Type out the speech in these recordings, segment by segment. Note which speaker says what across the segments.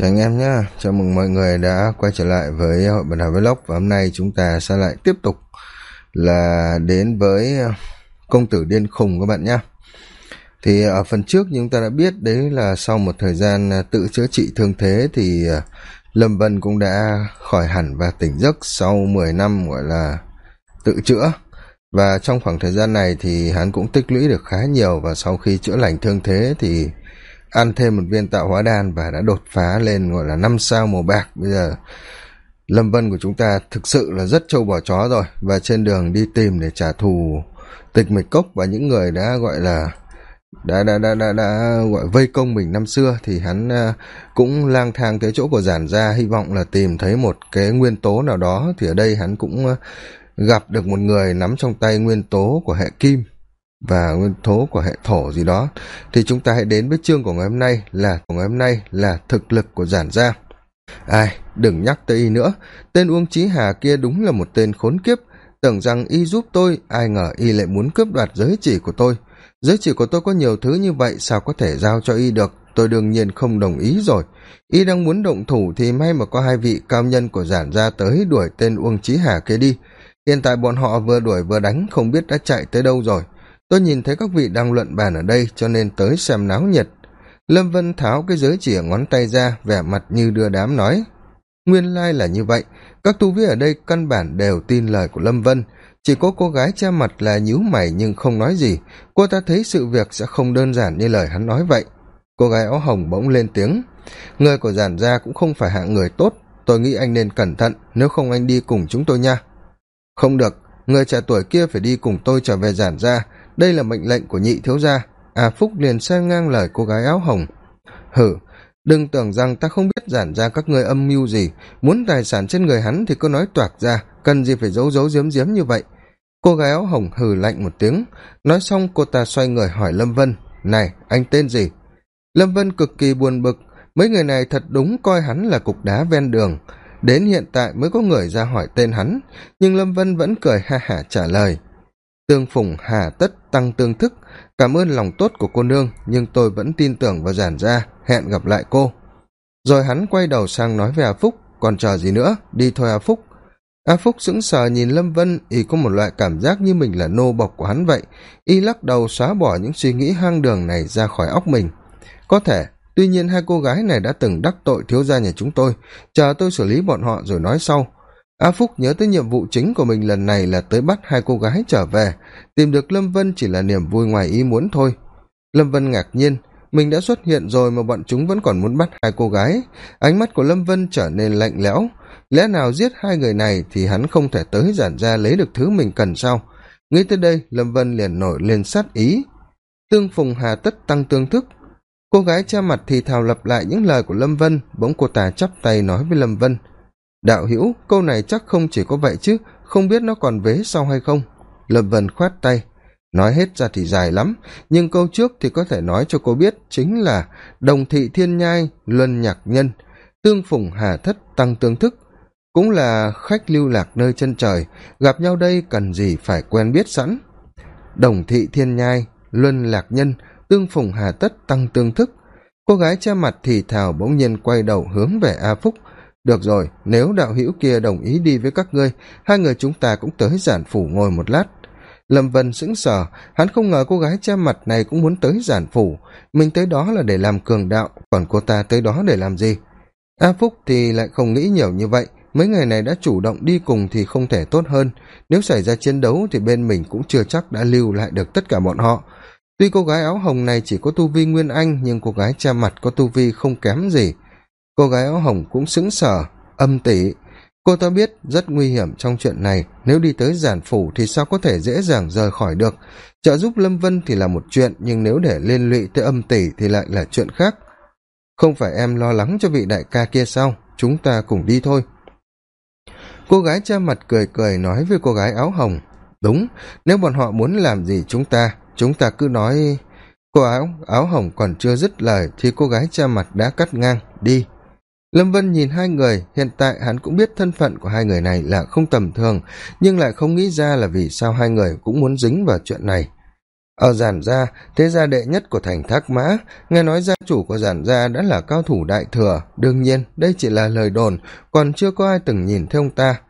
Speaker 1: chào anh em nhé. Chào mừng mọi người đã quay trở lại với hội bản đảo vlog. Và hôm nay chúng ta sẽ lại tiếp tục là đến với ờ, công tử điên khùng các bạn nhé. Thì ở phần trước như chúng ta đã biết đấy là sau một thời gian ờ, tự chữa trị thương thế thì ờ, lâm vân cũng đã khỏi hẳn và tỉnh giấc sau mười năm, gọi là, tự chữa. Và trong khoảng thời gian này thì hắn cũng tích lũy được khá nhiều. Và sau khi chữa lành thương thế thì ăn thêm một viên tạo hóa đan và đã đột phá lên gọi là năm sao màu bạc. Bây giờ lâm vân của chúng ta thực sự là rất trâu bò chó rồi. Và trên đường đi tìm để trả thù tịch mịch cốc và những người đã gọi là đã đã đã đã, đã gọi vây công mình năm xưa thì hắn à, cũng lang thang tới chỗ của giản gia hy vọng là tìm thấy một cái nguyên tố nào đó. Thì ở đây hắn cũng à, gặp được một người nắm trong tay nguyên tố của hệ kim và nguyên tố của hệ thổ gì đó, thì chúng ta hãy đến với chương của ngày hôm nay là, của ngày hôm nay là thực lực của giản gia. Ai, đừng nhắc tới y nữa. Tên uông trí hà kia đúng là một tên khốn kiếp. Tưởng rằng y giúp tôi, ai ngờ y lại muốn cướp đoạt giới chỉ của tôi. Giới chỉ của tôi có nhiều thứ như vậy, sao có thể giao cho y được? Tôi đương nhiên không đồng ý rồi. Y đang muốn động thủ thì may mà có hai vị cao nhân của giản gia tới đuổi tên uông trí hà kia đi. Hiện tại bọn họ vừa đuổi vừa đánh, không biết đã chạy tới đâu rồi tôi nhìn thấy các vị đang luận bàn ở đây, cho nên tới xem náo nhiệt. Lâm vân tháo cái giới chỉ ở ngón tay ra, vẻ mặt như đưa đám nói, nguyên lai là như vậy. Các tu vi ở đây căn bản đều tin lời của lâm vân. Chỉ có cô gái che mặt là nhíu mày nhưng không nói gì. Cô ta thấy sự việc sẽ không đơn giản như lời hắn nói vậy. Cô gái áo hồng bỗng lên tiếng, người của giản gia cũng không phải hạng người tốt. Tôi nghĩ anh nên cẩn thận, nếu không anh đi cùng chúng tôi nha. Không được. Người trẻ tuổi kia phải đi cùng tôi trở về giản gia đây là mệnh lệnh của nhị thiếu gia. À phúc liền sang ngang lời cô gái áo hồng. Hử, đừng tưởng rằng ta không biết giản ra các ngươi âm mưu gì. Muốn tài sản trên người hắn thì cứ nói toạc ra, cần gì phải giấu giấu giếm giếm như vậy. Cô gái áo hồng hừ lạnh một tiếng. Nói xong, cô ta xoay người hỏi lâm vân. Này, anh tên gì? Lâm vân cực kỳ buồn bực. Mấy người này thật đúng coi hắn là cục đá ven đường. Đến hiện tại mới có người ra hỏi tên hắn. Nhưng lâm vân vẫn cười ha hả trả lời tương phùng hà tất tăng tương thức. Cảm ơn lòng tốt của cô nương, nhưng tôi vẫn tin tưởng và giản ra. Hẹn gặp lại cô. Rồi hắn quay đầu sang nói về a phúc, còn chờ gì nữa? Đi thôi a phúc. A phúc sững sờ nhìn lâm vân, y có một loại cảm giác như mình là nô bộc của hắn vậy. Y lắc đầu xóa bỏ những suy nghĩ hang đường này ra khỏi óc mình. Có thể, tuy nhiên hai cô gái này đã từng đắc tội thiếu gia nhà chúng tôi. Chờ tôi xử lý bọn họ rồi nói sau a phúc nhớ tới nhiệm vụ chính của mình lần này là tới bắt hai cô gái trở về. Tìm được lâm vân chỉ là niềm vui ngoài ý muốn thôi. Lâm vân ngạc nhiên, mình đã xuất hiện rồi mà bọn chúng vẫn còn muốn bắt hai cô gái. Ánh mắt của lâm vân trở nên lạnh lẽo. Lẽ nào giết hai người này thì hắn không thể tới giản ra lấy được thứ mình cần sao? Nghĩ tới đây, lâm vân liền nổi lên sát ý. Tương phùng hà tất tăng tương thức. Cô gái che mặt thì thào lặp lại những lời của lâm vân, bỗng cô ta chắp tay nói với lâm vân đạo hữu, câu này chắc không chỉ có vậy chứ, không biết nó còn vế sau hay không? Lâm vân khoát tay. Nói hết ra thì dài lắm, nhưng câu trước thì có thể nói cho cô biết chính là đồng thị thiên nhai, luân nhạc nhân, tương phùng hà thất tăng tương thức. Cũng là khách lưu lạc nơi chân trời, gặp nhau đây cần gì phải quen biết sẵn. Đồng thị thiên nhai, luân lạc nhân, tương phùng hà tất tăng tương thức. Cô gái che mặt thì thào bỗng nhiên quay đầu hướng về a phúc được rồi, nếu đạo hữu kia đồng ý đi với các ngươi, hai người chúng ta cũng tới giản phủ ngồi một lát. Lâm vân sững sờ, hắn không ngờ cô gái che mặt này cũng muốn tới giản phủ. Mình tới đó là để làm cường đạo, còn cô ta tới đó để làm gì? A phúc thì lại không nghĩ nhiều như vậy, mấy người này đã chủ động đi cùng thì không thể tốt hơn. Nếu xảy ra chiến đấu thì bên mình cũng chưa chắc đã lưu lại được tất cả bọn họ. Tuy cô gái áo hồng này chỉ có tu vi nguyên anh, nhưng cô gái che mặt có tu vi không kém gì cô gái áo hồng cũng sững sờ, âm tỉ. Cô ta biết rất nguy hiểm trong chuyện này. Nếu đi tới giản phủ thì sao có thể dễ dàng rời khỏi được? Trợ giúp lâm vân thì là một chuyện, nhưng nếu để liên lụy tới âm tỷ thì lại là chuyện khác. Không phải em lo lắng cho vị đại ca kia sao? Chúng ta cùng đi thôi. Cô gái cha mặt cười cười nói với cô gái áo hồng. Đúng, nếu bọn họ muốn làm gì chúng ta? Chúng ta cứ nói. Cô áo áo hồng còn chưa dứt lời thì cô gái cha mặt đã cắt ngang. Đi lâm vân nhìn hai người, hiện tại hắn cũng biết thân phận của hai người này là không tầm thường, nhưng lại không nghĩ ra là vì sao hai người cũng muốn dính vào chuyện này. Ở giản gia, thế gia đệ nhất của thành thác mã, nghe nói gia chủ của giản gia đã là cao thủ đại thừa. Đương nhiên, đây chỉ là lời đồn, còn chưa có ai từng nhìn thấy ông ta.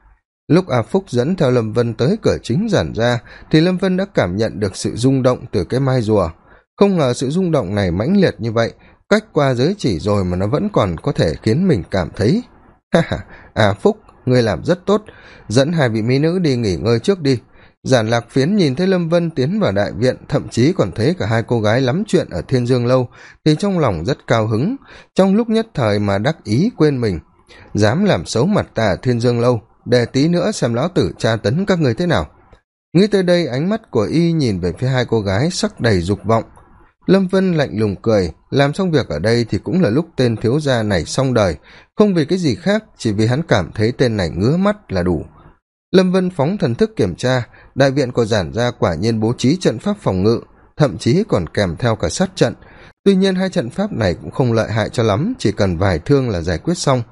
Speaker 1: Lúc a phúc dẫn theo lâm vân tới cửa chính giản gia, thì lâm vân đã cảm nhận được sự rung động từ cái mai rùa. Không ngờ sự rung động này mãnh liệt như vậy cách qua giới chỉ rồi mà nó vẫn còn có thể khiến mình cảm thấy. Ha ha à phúc, ngươi làm rất tốt. Dẫn hai vị mỹ nữ đi nghỉ ngơi trước đi. Giản lạc phiến nhìn thấy lâm vân tiến vào đại viện, thậm chí còn thấy cả hai cô gái lắm chuyện ở thiên dương lâu, thì trong lòng rất cao hứng. Trong lúc nhất thời mà đắc ý quên mình, dám làm xấu mặt ta ở thiên dương lâu để tí nữa xem lão tử tra tấn các người thế nào. Nghĩ tới đây, ánh mắt của y nhìn về phía hai cô gái sắc đầy dục vọng lâm vân lạnh lùng cười, làm xong việc ở đây thì cũng là lúc tên thiếu gia này xong đời. Không vì cái gì khác, chỉ vì hắn cảm thấy tên này ngứa mắt là đủ. Lâm vân phóng thần thức kiểm tra, đại viện của giản gia quả nhiên bố trí trận pháp phòng ngự, thậm chí còn kèm theo cả sát trận. Tuy nhiên hai trận pháp này cũng không lợi hại cho lắm, chỉ cần vài thương là giải quyết xong.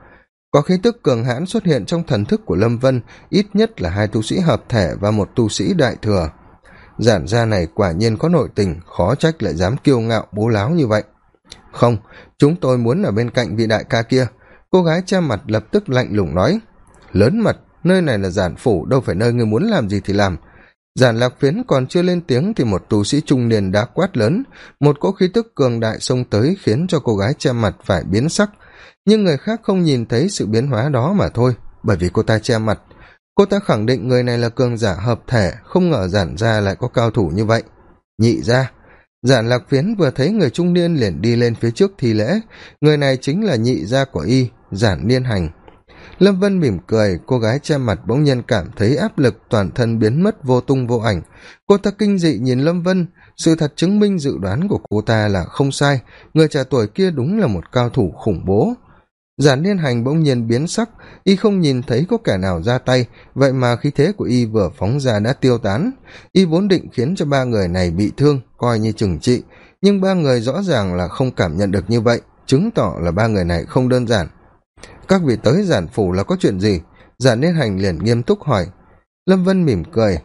Speaker 1: Có khí tức cường hãn xuất hiện trong thần thức của lâm vân, ít nhất là hai tu sĩ hợp thể và một tu sĩ đại thừa giản gia này quả nhiên có nội tình, khó trách lại dám kiêu ngạo, bố láo như vậy. Không, chúng tôi muốn ở bên cạnh vị đại ca kia. Cô gái che mặt lập tức lạnh lùng nói, lớn mật, nơi này là giản phủ, đâu phải nơi người muốn làm gì thì làm. Giản lạc phiến còn chưa lên tiếng thì một tu sĩ trung niên đã quát lớn, một cỗ khí tức cường đại xông tới khiến cho cô gái che mặt phải biến sắc. Nhưng người khác không nhìn thấy sự biến hóa đó mà thôi, bởi vì cô ta che mặt cô ta khẳng định người này là cường giả hợp thể, không ngờ giản gia lại có cao thủ như vậy. Nhị gia, giản lạc phiến vừa thấy người trung niên liền đi lên phía trước thi lễ. Người này chính là nhị gia của y, giản niên hành. Lâm vân mỉm cười, cô gái che mặt bỗng nhiên cảm thấy áp lực toàn thân biến mất vô tung vô ảnh. Cô ta kinh dị nhìn lâm vân, sự thật chứng minh dự đoán của cô ta là không sai. Người trẻ tuổi kia đúng là một cao thủ khủng bố giản liên hành bỗng nhiên biến sắc, y không nhìn thấy có kẻ nào ra tay, vậy mà khí thế của y vừa phóng ra đã tiêu tán. Y vốn định khiến cho ba người này bị thương, coi như trừng trị, nhưng ba người rõ ràng là không cảm nhận được như vậy, chứng tỏ là ba người này không đơn giản. Các vị tới giản phủ là có chuyện gì? Giản liên hành liền nghiêm túc hỏi. Lâm vân mỉm cười.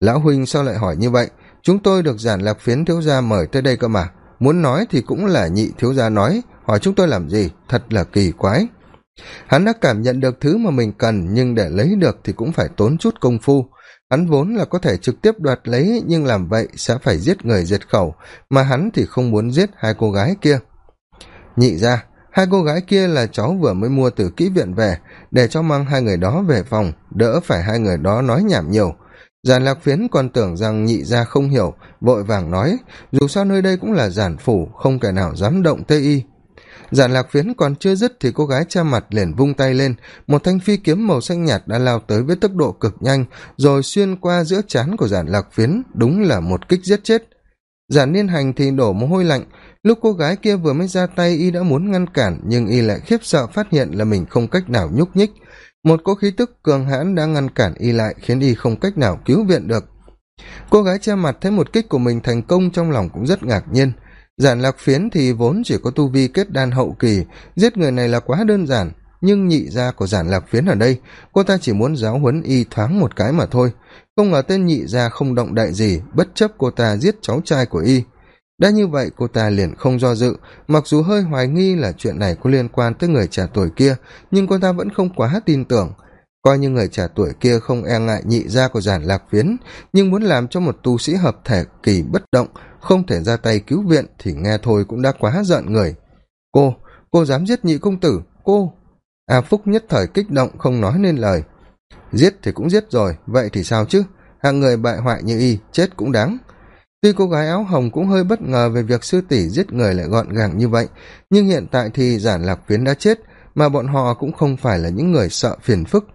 Speaker 1: Lão huynh sao lại hỏi như vậy? Chúng tôi được giản lạc phiến thiếu gia mời tới đây cơ mà. Muốn nói thì cũng là nhị thiếu gia nói hỏi chúng tôi làm gì? Thật là kỳ quái. Hắn đã cảm nhận được thứ mà mình cần, nhưng để lấy được thì cũng phải tốn chút công phu. Hắn vốn là có thể trực tiếp đoạt lấy, nhưng làm vậy sẽ phải giết người diệt khẩu, mà hắn thì không muốn giết hai cô gái kia. Nhị ra hai cô gái kia là cháu vừa mới mua từ kỹ viện về, để cho mang hai người đó về phòng, đỡ phải hai người đó nói nhảm nhiều. Giàn lạc phiến còn tưởng rằng nhị gia không hiểu, vội vàng nói, dù sao nơi đây cũng là giản phủ, không kẻ nào dám động tây y giản lạc phiến còn chưa dứt thì cô gái cha mặt liền vung tay lên. Một thanh phi kiếm màu xanh nhạt đã lao tới với tốc độ cực nhanh, rồi xuyên qua giữa trán của giản lạc phiến, đúng là một kích giết chết. Giản niên hành thì đổ mồ hôi lạnh. Lúc cô gái kia vừa mới ra tay, y đã muốn ngăn cản, nhưng y lại khiếp sợ phát hiện là mình không cách nào nhúc nhích. Một cỗ khí tức cường hãn đã ngăn cản y lại, khiến y không cách nào cứu viện được. Cô gái che mặt thấy một kích của mình thành công trong lòng cũng rất ngạc nhiên giản lạc phiến thì vốn chỉ có tu vi kết đan hậu kỳ, giết người này là quá đơn giản, nhưng nhị gia của giản lạc phiến ở đây, cô ta chỉ muốn giáo huấn y thoáng một cái mà thôi. Không ngờ tên nhị gia không động đại gì, bất chấp cô ta giết cháu trai của y. Đã như vậy, cô ta liền không do dự, mặc dù hơi hoài nghi là chuyện này có liên quan tới người trẻ tuổi kia, nhưng cô ta vẫn không quá tin tưởng. Coi như người trẻ tuổi kia không e ngại nhị gia của giản lạc phiến, nhưng muốn làm cho một tu sĩ hợp thể kỳ bất động không thể ra tay cứu viện thì nghe thôi cũng đã quá giận người. Cô cô dám giết nhị công tử, cô. A phúc nhất thời kích động không nói nên lời. Giết thì cũng giết rồi, vậy thì sao chứ? Hạng người bại hoại như y, chết cũng đáng. Tuy cô gái áo hồng cũng hơi bất ngờ về việc sư tỷ giết người lại gọn gàng như vậy, nhưng hiện tại thì giản lạc phiến đã chết, mà bọn họ cũng không phải là những người sợ phiền phức.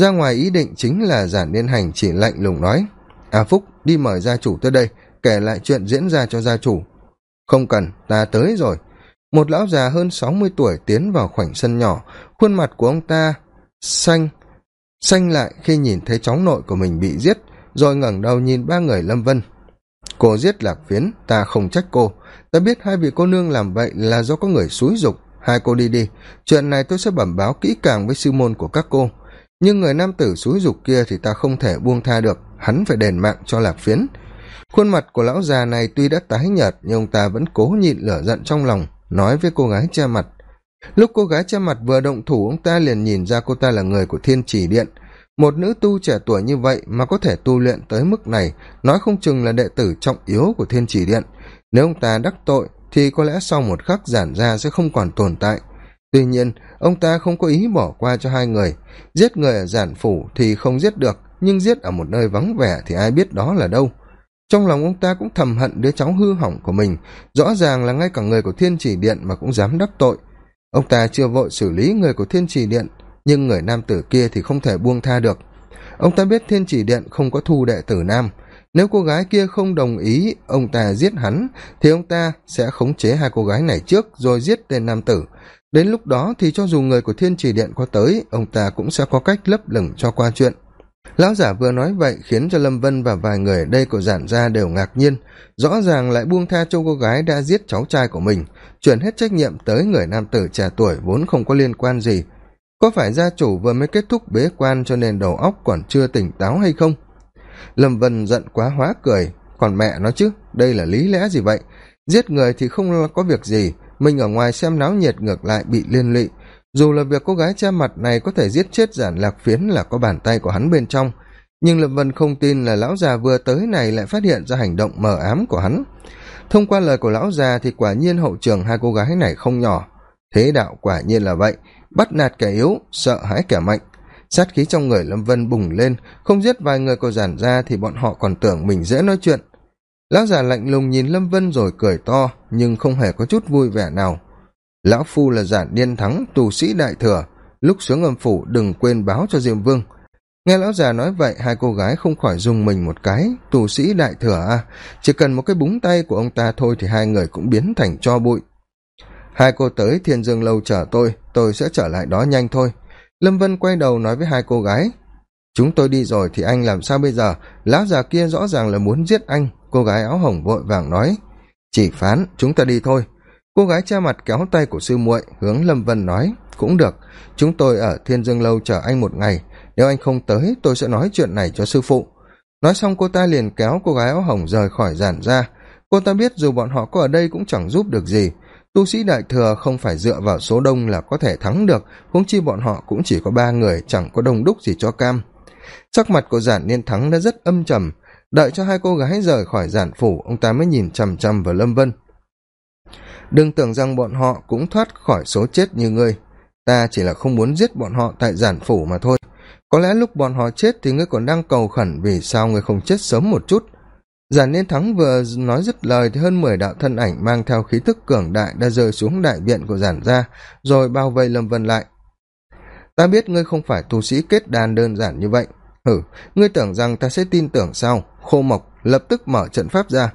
Speaker 1: Ra ngoài ý định chính là giản liên hành chỉ lạnh lùng nói, a phúc, đi mời gia chủ tới đây kể lại chuyện diễn ra cho gia chủ. Không cần, ta tới rồi. Một lão già hơn sáu mươi tuổi tiến vào khoảnh sân nhỏ. Khuôn mặt của ông ta xanh xanh lại khi nhìn thấy cháu nội của mình bị giết, rồi ngẩng đầu nhìn ba người lâm vân. Cô giết lạc phiến, ta không trách cô. Ta biết hai vị cô nương làm vậy là do có người xúi giục. hai cô đi đi, chuyện này tôi sẽ bẩm báo kỹ càng với sư môn của các cô. Nhưng người nam tử xúi giục kia thì ta không thể buông tha được. Hắn phải đền mạng cho lạc phiến khuôn mặt của lão già này tuy đã tái nhợt, nhưng ông ta vẫn cố nhịn lửa giận trong lòng, nói với cô gái che mặt. Lúc cô gái che mặt vừa động thủ, ông ta liền nhìn ra cô ta là người của thiên chỉ điện. Một nữ tu trẻ tuổi như vậy mà có thể tu luyện tới mức này, nói không chừng là đệ tử trọng yếu của thiên chỉ điện. Nếu ông ta đắc tội, thì có lẽ sau một khắc giản ra sẽ không còn tồn tại. Tuy nhiên, ông ta không có ý bỏ qua cho hai người. Giết người ở giản phủ thì không giết được, nhưng giết ở một nơi vắng vẻ thì ai biết đó là đâu trong lòng ông ta cũng thầm hận đứa cháu hư hỏng của mình. Rõ ràng là ngay cả người của thiên chỉ điện mà cũng dám đắc tội. Ông ta chưa vội xử lý người của thiên chỉ điện, nhưng người nam tử kia thì không thể buông tha được. Ông ta biết thiên chỉ điện không có thu đệ tử nam. Nếu cô gái kia không đồng ý ông ta giết hắn, thì ông ta sẽ khống chế hai cô gái này trước rồi giết tên nam tử. Đến lúc đó thì cho dù người của thiên chỉ điện có tới, ông ta cũng sẽ có cách lấp lửng cho qua chuyện lão giả vừa nói vậy khiến cho lâm vân và vài người ở đây của giản gia đều ngạc nhiên. Rõ ràng lại buông tha cho cô gái đã giết cháu trai của mình, chuyển hết trách nhiệm tới người nam tử trẻ tuổi vốn không có liên quan gì. Có phải gia chủ vừa mới kết thúc bế quan cho nên đầu óc còn chưa tỉnh táo hay không? Lâm vân giận quá hóa cười. Còn mẹ nó chứ, đây là lý lẽ gì vậy? Giết người thì không có việc gì, mình ở ngoài xem náo nhiệt ngược lại bị liên lụy dù là việc cô gái che mặt này có thể giết chết giản lạc phiến là có bàn tay của hắn bên trong, nhưng lâm vân không tin là lão già vừa tới này lại phát hiện ra hành động mờ ám của hắn. Thông qua lời của lão già thì quả nhiên hậu trường hai cô gái này không nhỏ. Thế đạo quả nhiên là vậy, bắt nạt kẻ yếu, sợ hãi kẻ mạnh. Sát khí trong người lâm vân bùng lên, không giết vài người của giản ra thì bọn họ còn tưởng mình dễ nói chuyện. Lão già lạnh lùng nhìn lâm vân rồi cười to, nhưng không hề có chút vui vẻ nào lão phu là giản niên thắng, tù sĩ đại thừa. Lúc xuống âm phủ, đừng quên báo cho diêm vương. Nghe lão già nói vậy, hai cô gái không khỏi dùng mình một cái. Tù sĩ đại thừa à chỉ cần một cái búng tay của ông ta thôi thì hai người cũng biến thành cho bụi. Hai cô tới thiên dương lâu chờ tôi tôi sẽ trở lại đó nhanh thôi. Lâm vân quay đầu nói với hai cô gái, chúng tôi đi rồi thì anh làm sao bây giờ? Lão già kia rõ ràng là muốn giết anh. Cô gái áo hồng vội vàng nói, chỉ phán, chúng ta đi thôi cô gái che mặt kéo tay của sư muội, hướng lâm vân nói, cũng được, chúng tôi ở thiên dương lâu chờ anh một ngày. Nếu anh không tới, tôi sẽ nói chuyện này cho sư phụ. Nói xong, cô ta liền kéo cô gái áo hồng rời khỏi giản ra. Cô ta biết dù bọn họ có ở đây cũng chẳng giúp được gì. Tu sĩ đại thừa không phải dựa vào số đông là có thể thắng được, huống chi bọn họ cũng chỉ có ba người, chẳng có đông đúc gì cho cam. Sắc mặt của giản niên thắng đã rất âm trầm. Đợi cho hai cô gái rời khỏi giản phủ, ông ta mới nhìn chằm chằm vào lâm vân đừng tưởng rằng bọn họ cũng thoát khỏi số chết như ngươi. Ta chỉ là không muốn giết bọn họ tại giản phủ mà thôi. Có lẽ lúc bọn họ chết thì ngươi còn đang cầu khẩn vì sao ngươi không chết sớm một chút. Giản niên thắng vừa nói dứt lời thì hơn mười đạo thân ảnh mang theo khí thức cường đại đã rơi xuống đại viện của giản gia, rồi bao vây lâm vân lại. Ta biết ngươi không phải tu sĩ kết đàn đơn giản như vậy. Hử, ngươi tưởng rằng ta sẽ tin tưởng sao? Khô mộc lập tức mở trận pháp ra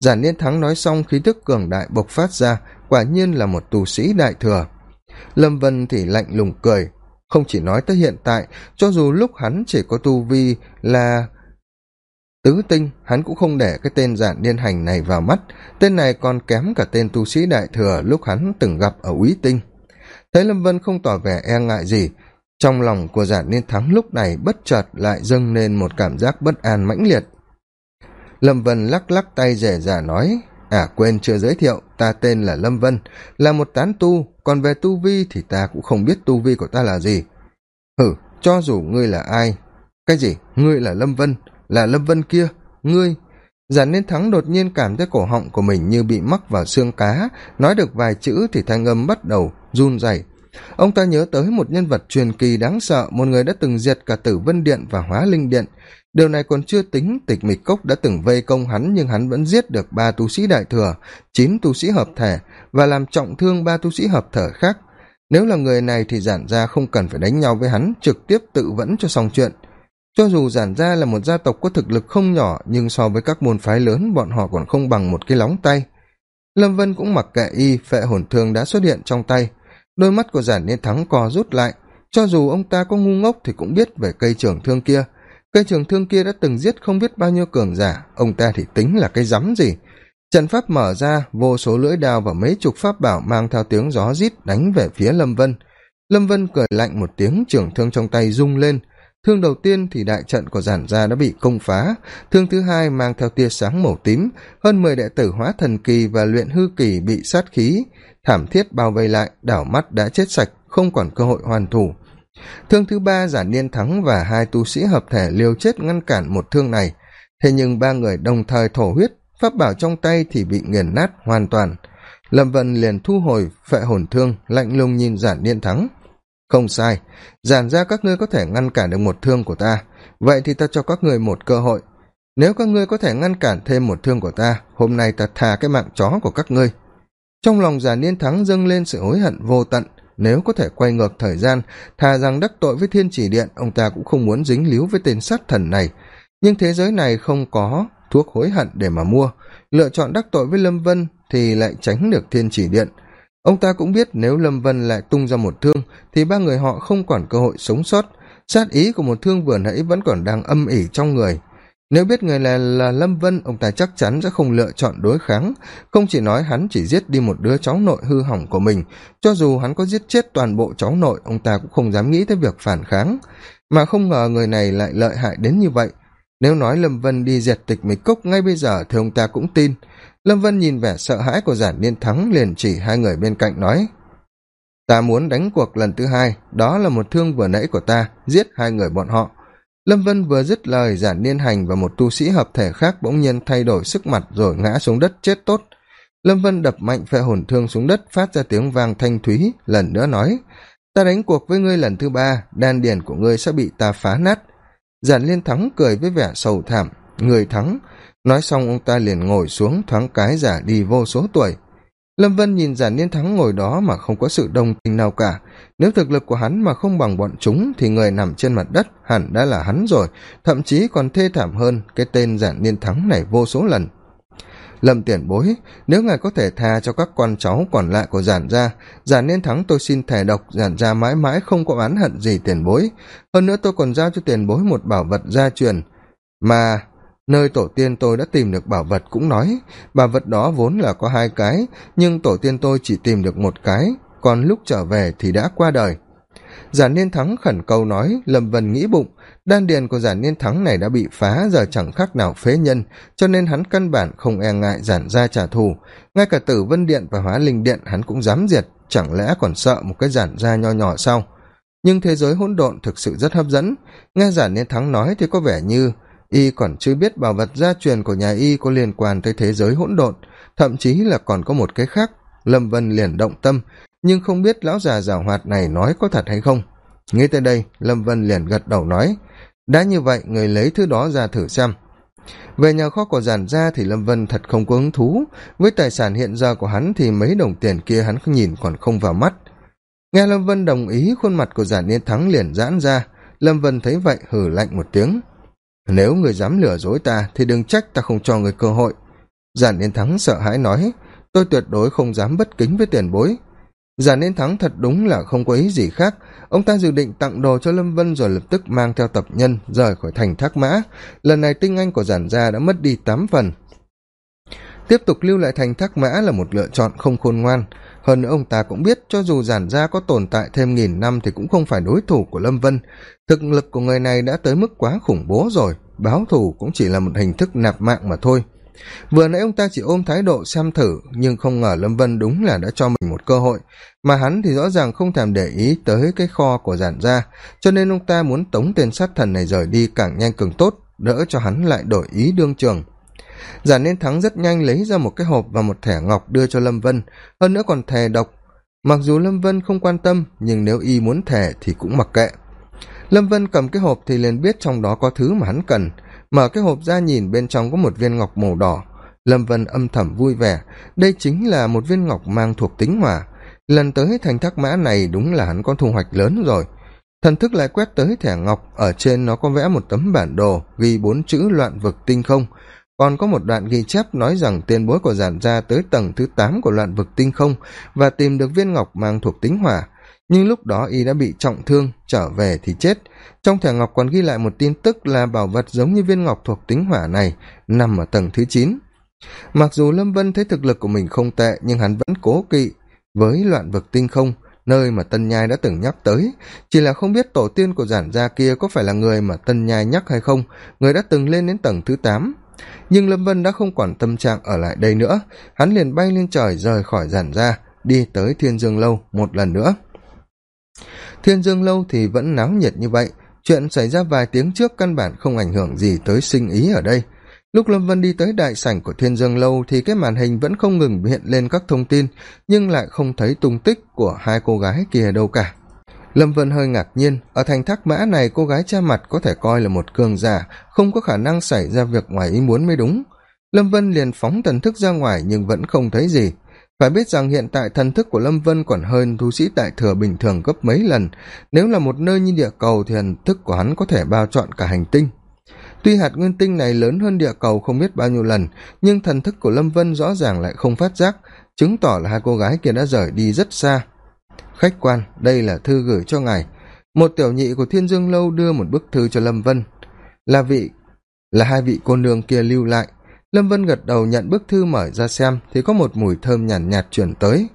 Speaker 1: giản niên thắng nói xong, khí thức cường đại bộc phát ra, quả nhiên là một tu sĩ đại thừa. Lâm vân thì lạnh lùng cười, không chỉ nói tới hiện tại, cho dù lúc hắn chỉ có tu vi là tứ tinh, hắn cũng không để cái tên giản niên hành này vào mắt. Tên này còn kém cả tên tu sĩ đại thừa lúc hắn từng gặp ở úy tinh. Thấy lâm vân không tỏ vẻ e ngại gì, trong lòng của giản niên thắng lúc này bất chợt lại dâng lên một cảm giác bất an mãnh liệt lâm vân lắc lắc tay rẻ rả nói à quên chưa giới thiệu, ta tên là lâm vân, là một tán tu, còn về tu vi thì ta cũng không biết tu vi của ta là gì. Hử, cho dù ngươi là ai? Cái gì? Ngươi là lâm vân, là lâm vân kia, ngươi? Giản nên thắng đột nhiên cảm thấy cổ họng của mình như bị mắc vào xương cá, nói được vài chữ thì thanh âm bắt đầu run rẩy. Ông ta nhớ tới một nhân vật truyền kỳ đáng sợ, một người đã từng diệt cả tử vân điện và hóa linh điện điều này còn chưa tính tịch mịch cốc đã từng vây công hắn nhưng hắn vẫn giết được ba tu sĩ đại thừa, chín tu sĩ hợp thể và làm trọng thương ba tu sĩ hợp thở khác. Nếu là người này thì giản gia không cần phải đánh nhau với hắn, trực tiếp tự vẫn cho xong chuyện. Cho dù giản gia là một gia tộc có thực lực không nhỏ, nhưng so với các môn phái lớn, bọn họ còn không bằng một cái lóng tay. Lâm vân cũng mặc kệ y, phệ hồn thương đã xuất hiện trong tay. Đôi mắt của giản niên thắng co rút lại. Cho dù ông ta có ngu ngốc thì cũng biết về cây trường thương kia cây trường thương kia đã từng giết không biết bao nhiêu cường giả. Ông ta thì tính là cái rắm gì? Trận pháp mở ra, vô số lưỡi đao và mấy chục pháp bảo mang theo tiếng gió rít đánh về phía lâm vân. Lâm vân cười lạnh một tiếng trưởng thương trong tay rung lên. Thương đầu tiên thì đại trận của giản gia đã bị công phá. Thương thứ hai mang theo tia sáng màu tím. Hơn mười đệ tử hóa thần kỳ và luyện hư kỳ bị sát khí. Thảm thiết bao vây lại, đảo mắt đã chết sạch, không còn cơ hội hoàn thủ thương thứ ba giả niên thắng và hai tu sĩ hợp thể liều chết ngăn cản một thương này. Thế nhưng ba người đồng thời thổ huyết, pháp bảo trong tay thì bị nghiền nát hoàn toàn. Lâm vân liền thu hồi phệ hồn thương, lạnh lùng nhìn giản niên thắng. Không sai giản ra các ngươi có thể ngăn cản được một thương của ta. Vậy thì ta cho các ngươi một cơ hội. Nếu các ngươi có thể ngăn cản thêm một thương của ta, hôm nay ta thà cái mạng chó của các ngươi. Trong lòng giản niên thắng dâng lên sự hối hận vô tận nếu có thể quay ngược thời gian, thà rằng đắc tội với thiên chỉ điện, ông ta cũng không muốn dính líu với tên sát thần này. Nhưng thế giới này không có thuốc hối hận để mà mua. Lựa chọn đắc tội với lâm vân thì lại tránh được thiên chỉ điện. Ông ta cũng biết nếu lâm vân lại tung ra một thương, thì ba người họ không còn cơ hội sống sót. Sát ý của một thương vừa nãy vẫn còn đang âm ỉ trong người nếu biết người này là lâm vân, ông ta chắc chắn sẽ không lựa chọn đối kháng. Không chỉ nói hắn chỉ giết đi một đứa cháu nội hư hỏng của mình, cho dù hắn có giết chết toàn bộ cháu nội, ông ta cũng không dám nghĩ tới việc phản kháng. Mà không ngờ người này lại lợi hại đến như vậy. Nếu nói lâm vân đi diệt tịch mịch cốc, ngay bây giờ thì ông ta cũng tin. Lâm vân nhìn vẻ sợ hãi của giản niên thắng, liền chỉ hai người bên cạnh nói, ta muốn đánh cuộc lần thứ hai, đó là một thương vừa nãy của ta, giết hai người bọn họ lâm vân vừa dứt lời, giản niên hành và một tu sĩ hợp thể khác bỗng nhiên thay đổi sức mặt rồi ngã xuống đất chết tốt. Lâm vân đập mạnh phệ hồn thương xuống đất, phát ra tiếng vang thanh thúy, lần nữa nói, ta đánh cuộc với ngươi lần thứ ba, đan điền của ngươi sẽ bị ta phá nát. Giản liên thắng cười với vẻ sầu thảm, người thắng, nói xong ông ta liền ngồi xuống thoáng cái giả đi vô số tuổi lâm vân nhìn giản niên thắng ngồi đó mà không có sự đồng tình nào cả. Nếu thực lực của hắn mà không bằng bọn chúng thì người nằm trên mặt đất hẳn đã là hắn rồi, thậm chí còn thê thảm hơn cái tên giản niên thắng này vô số lần. Lâm tiền bối, nếu ngài có thể tha cho các con cháu còn lại của giản gia, giản niên thắng tôi xin thề độc, giản gia mãi mãi không có oán hận gì tiền bối. Hơn nữa tôi còn giao cho tiền bối một bảo vật gia truyền, mà nơi tổ tiên tôi đã tìm được bảo vật cũng nói, bảo vật đó vốn là có hai cái, nhưng tổ tiên tôi chỉ tìm được một cái, còn lúc trở về thì đã qua đời. Giả niên thắng khẩn câu nói, lâm vân nghĩ bụng, đan điền của giả niên thắng này đã bị phá, giờ chẳng khác nào phế nhân, cho nên hắn căn bản không e ngại giản ra trả thù. Ngay cả tử vân điện và hóa linh điện hắn cũng dám diệt, chẳng lẽ còn sợ một cái giản ra nho nhỏ sao? Nhưng thế giới hỗn độn thực sự rất hấp dẫn. Nghe giả niên thắng nói thì có vẻ như y còn chưa biết bảo vật gia truyền của nhà y có liên quan tới thế giới hỗn độn, thậm chí là còn có một cái khác. Lâm vân liền động tâm, nhưng không biết lão già giảo hoạt này nói có thật hay không. Nghĩ tới đây, lâm vân liền gật đầu nói, đã như vậy, người lấy thứ đó ra thử xem. Về nhà kho của giản gia thì lâm vân thật không có hứng thú. Với tài sản hiện giờ của hắn thì mấy đồng tiền kia hắn nhìn còn không vào mắt. Nghe lâm vân đồng ý, khuôn mặt của giản niên thắng liền giãn ra. Lâm vân thấy vậy hử lạnh một tiếng nếu người dám lừa dối ta thì đừng trách ta không cho người cơ hội. Giản niên thắng sợ hãi nói, tôi tuyệt đối không dám bất kính với tiền bối. Giản niên thắng thật đúng là không có ý gì khác. Ông ta dự định tặng đồ cho lâm vân rồi lập tức mang theo tập nhân rời khỏi thành thác mã. Lần này tinh anh của giản gia đã mất đi tám phần. Tiếp tục lưu lại thành thác mã là một lựa chọn không khôn ngoan hơn nữa ông ta cũng biết cho dù giản gia có tồn tại thêm nghìn năm thì cũng không phải đối thủ của lâm vân. Thực lực của người này đã tới mức quá khủng bố rồi, báo thù cũng chỉ là một hình thức nạp mạng mà thôi. Vừa nãy ông ta chỉ ôm thái độ xem thử, nhưng không ngờ lâm vân đúng là đã cho mình một cơ hội, mà hắn thì rõ ràng không thèm để ý tới cái kho của giản gia, cho nên ông ta muốn tống tên sát thần này rời đi càng nhanh càng tốt, đỡ cho hắn lại đổi ý đương trường giả nên thắng rất nhanh lấy ra một cái hộp và một thẻ ngọc đưa cho lâm vân, hơn nữa còn thề độc mặc dù lâm vân không quan tâm, nhưng nếu y muốn thẻ thì cũng mặc kệ. Lâm vân cầm cái hộp thì liền biết trong đó có thứ mà hắn cần. Mở cái hộp ra nhìn, bên trong có một viên ngọc màu đỏ. Lâm vân âm thầm vui vẻ. Đây chính là một viên ngọc mang thuộc tính hỏa lần tới thành thác mã này đúng là hắn có thu hoạch lớn rồi. Thần thức lại quét tới thẻ ngọc, ở trên nó có vẽ một tấm bản đồ, ghi bốn chữ loạn vực tinh không còn có một đoạn ghi chép nói rằng tiền bối của giản gia tới tầng thứ tám của loạn vực tinh không và tìm được viên ngọc mang thuộc tính hỏa. Nhưng lúc đó y đã bị trọng thương, trở về thì chết. Trong thẻ ngọc còn ghi lại một tin tức là bảo vật giống như viên ngọc thuộc tính hỏa này nằm ở tầng thứ chín. Mặc dù lâm vân thấy thực lực của mình không tệ, nhưng hắn vẫn cố kỵ với loạn vực tinh không, nơi mà tân nhai đã từng nhắc tới. Chỉ là không biết tổ tiên của giản gia kia có phải là người mà tân nhai nhắc hay không, người đã từng lên đến tầng thứ tám nhưng lâm vân đã không quản tâm trạng ở lại đây nữa. Hắn liền bay lên trời rời khỏi giản ra, đi tới thiên dương lâu một lần nữa. Thiên dương lâu thì vẫn náo nhiệt như vậy. Chuyện xảy ra vài tiếng trước căn bản không ảnh hưởng gì tới sinh ý ở đây. Lúc lâm vân đi tới đại sảnh của thiên dương lâu thì cái màn hình vẫn không ngừng hiện lên các thông tin nhưng lại không thấy tung tích của hai cô gái kia đâu cả lâm vân hơi ngạc nhiên, ở thành thác mã này cô gái cha mặt có thể coi là một cường giả, không có khả năng xảy ra việc ngoài ý muốn mới đúng. Lâm vân liền phóng thần thức ra ngoài nhưng vẫn không thấy gì. Phải biết rằng hiện tại thần thức của lâm vân còn hơn tu sĩ đại thừa bình thường gấp mấy lần. Nếu là một nơi như địa cầu thì thần thức của hắn có thể bao trọn cả hành tinh. Tuy hạt nguyên tinh này lớn hơn địa cầu không biết bao nhiêu lần, nhưng thần thức của lâm vân rõ ràng lại không phát giác. Chứng tỏ là hai cô gái kia đã rời đi rất xa khách quan đây là thư gửi cho ngài. Một tiểu nhị của thiên dương lâu đưa một bức thư cho lâm vân. Là vị là hai vị cô nương kia lưu lại. Lâm vân gật đầu nhận bức thư mở ra xem thì có một mùi thơm nhàn nhạt, nhạt chuyển tới.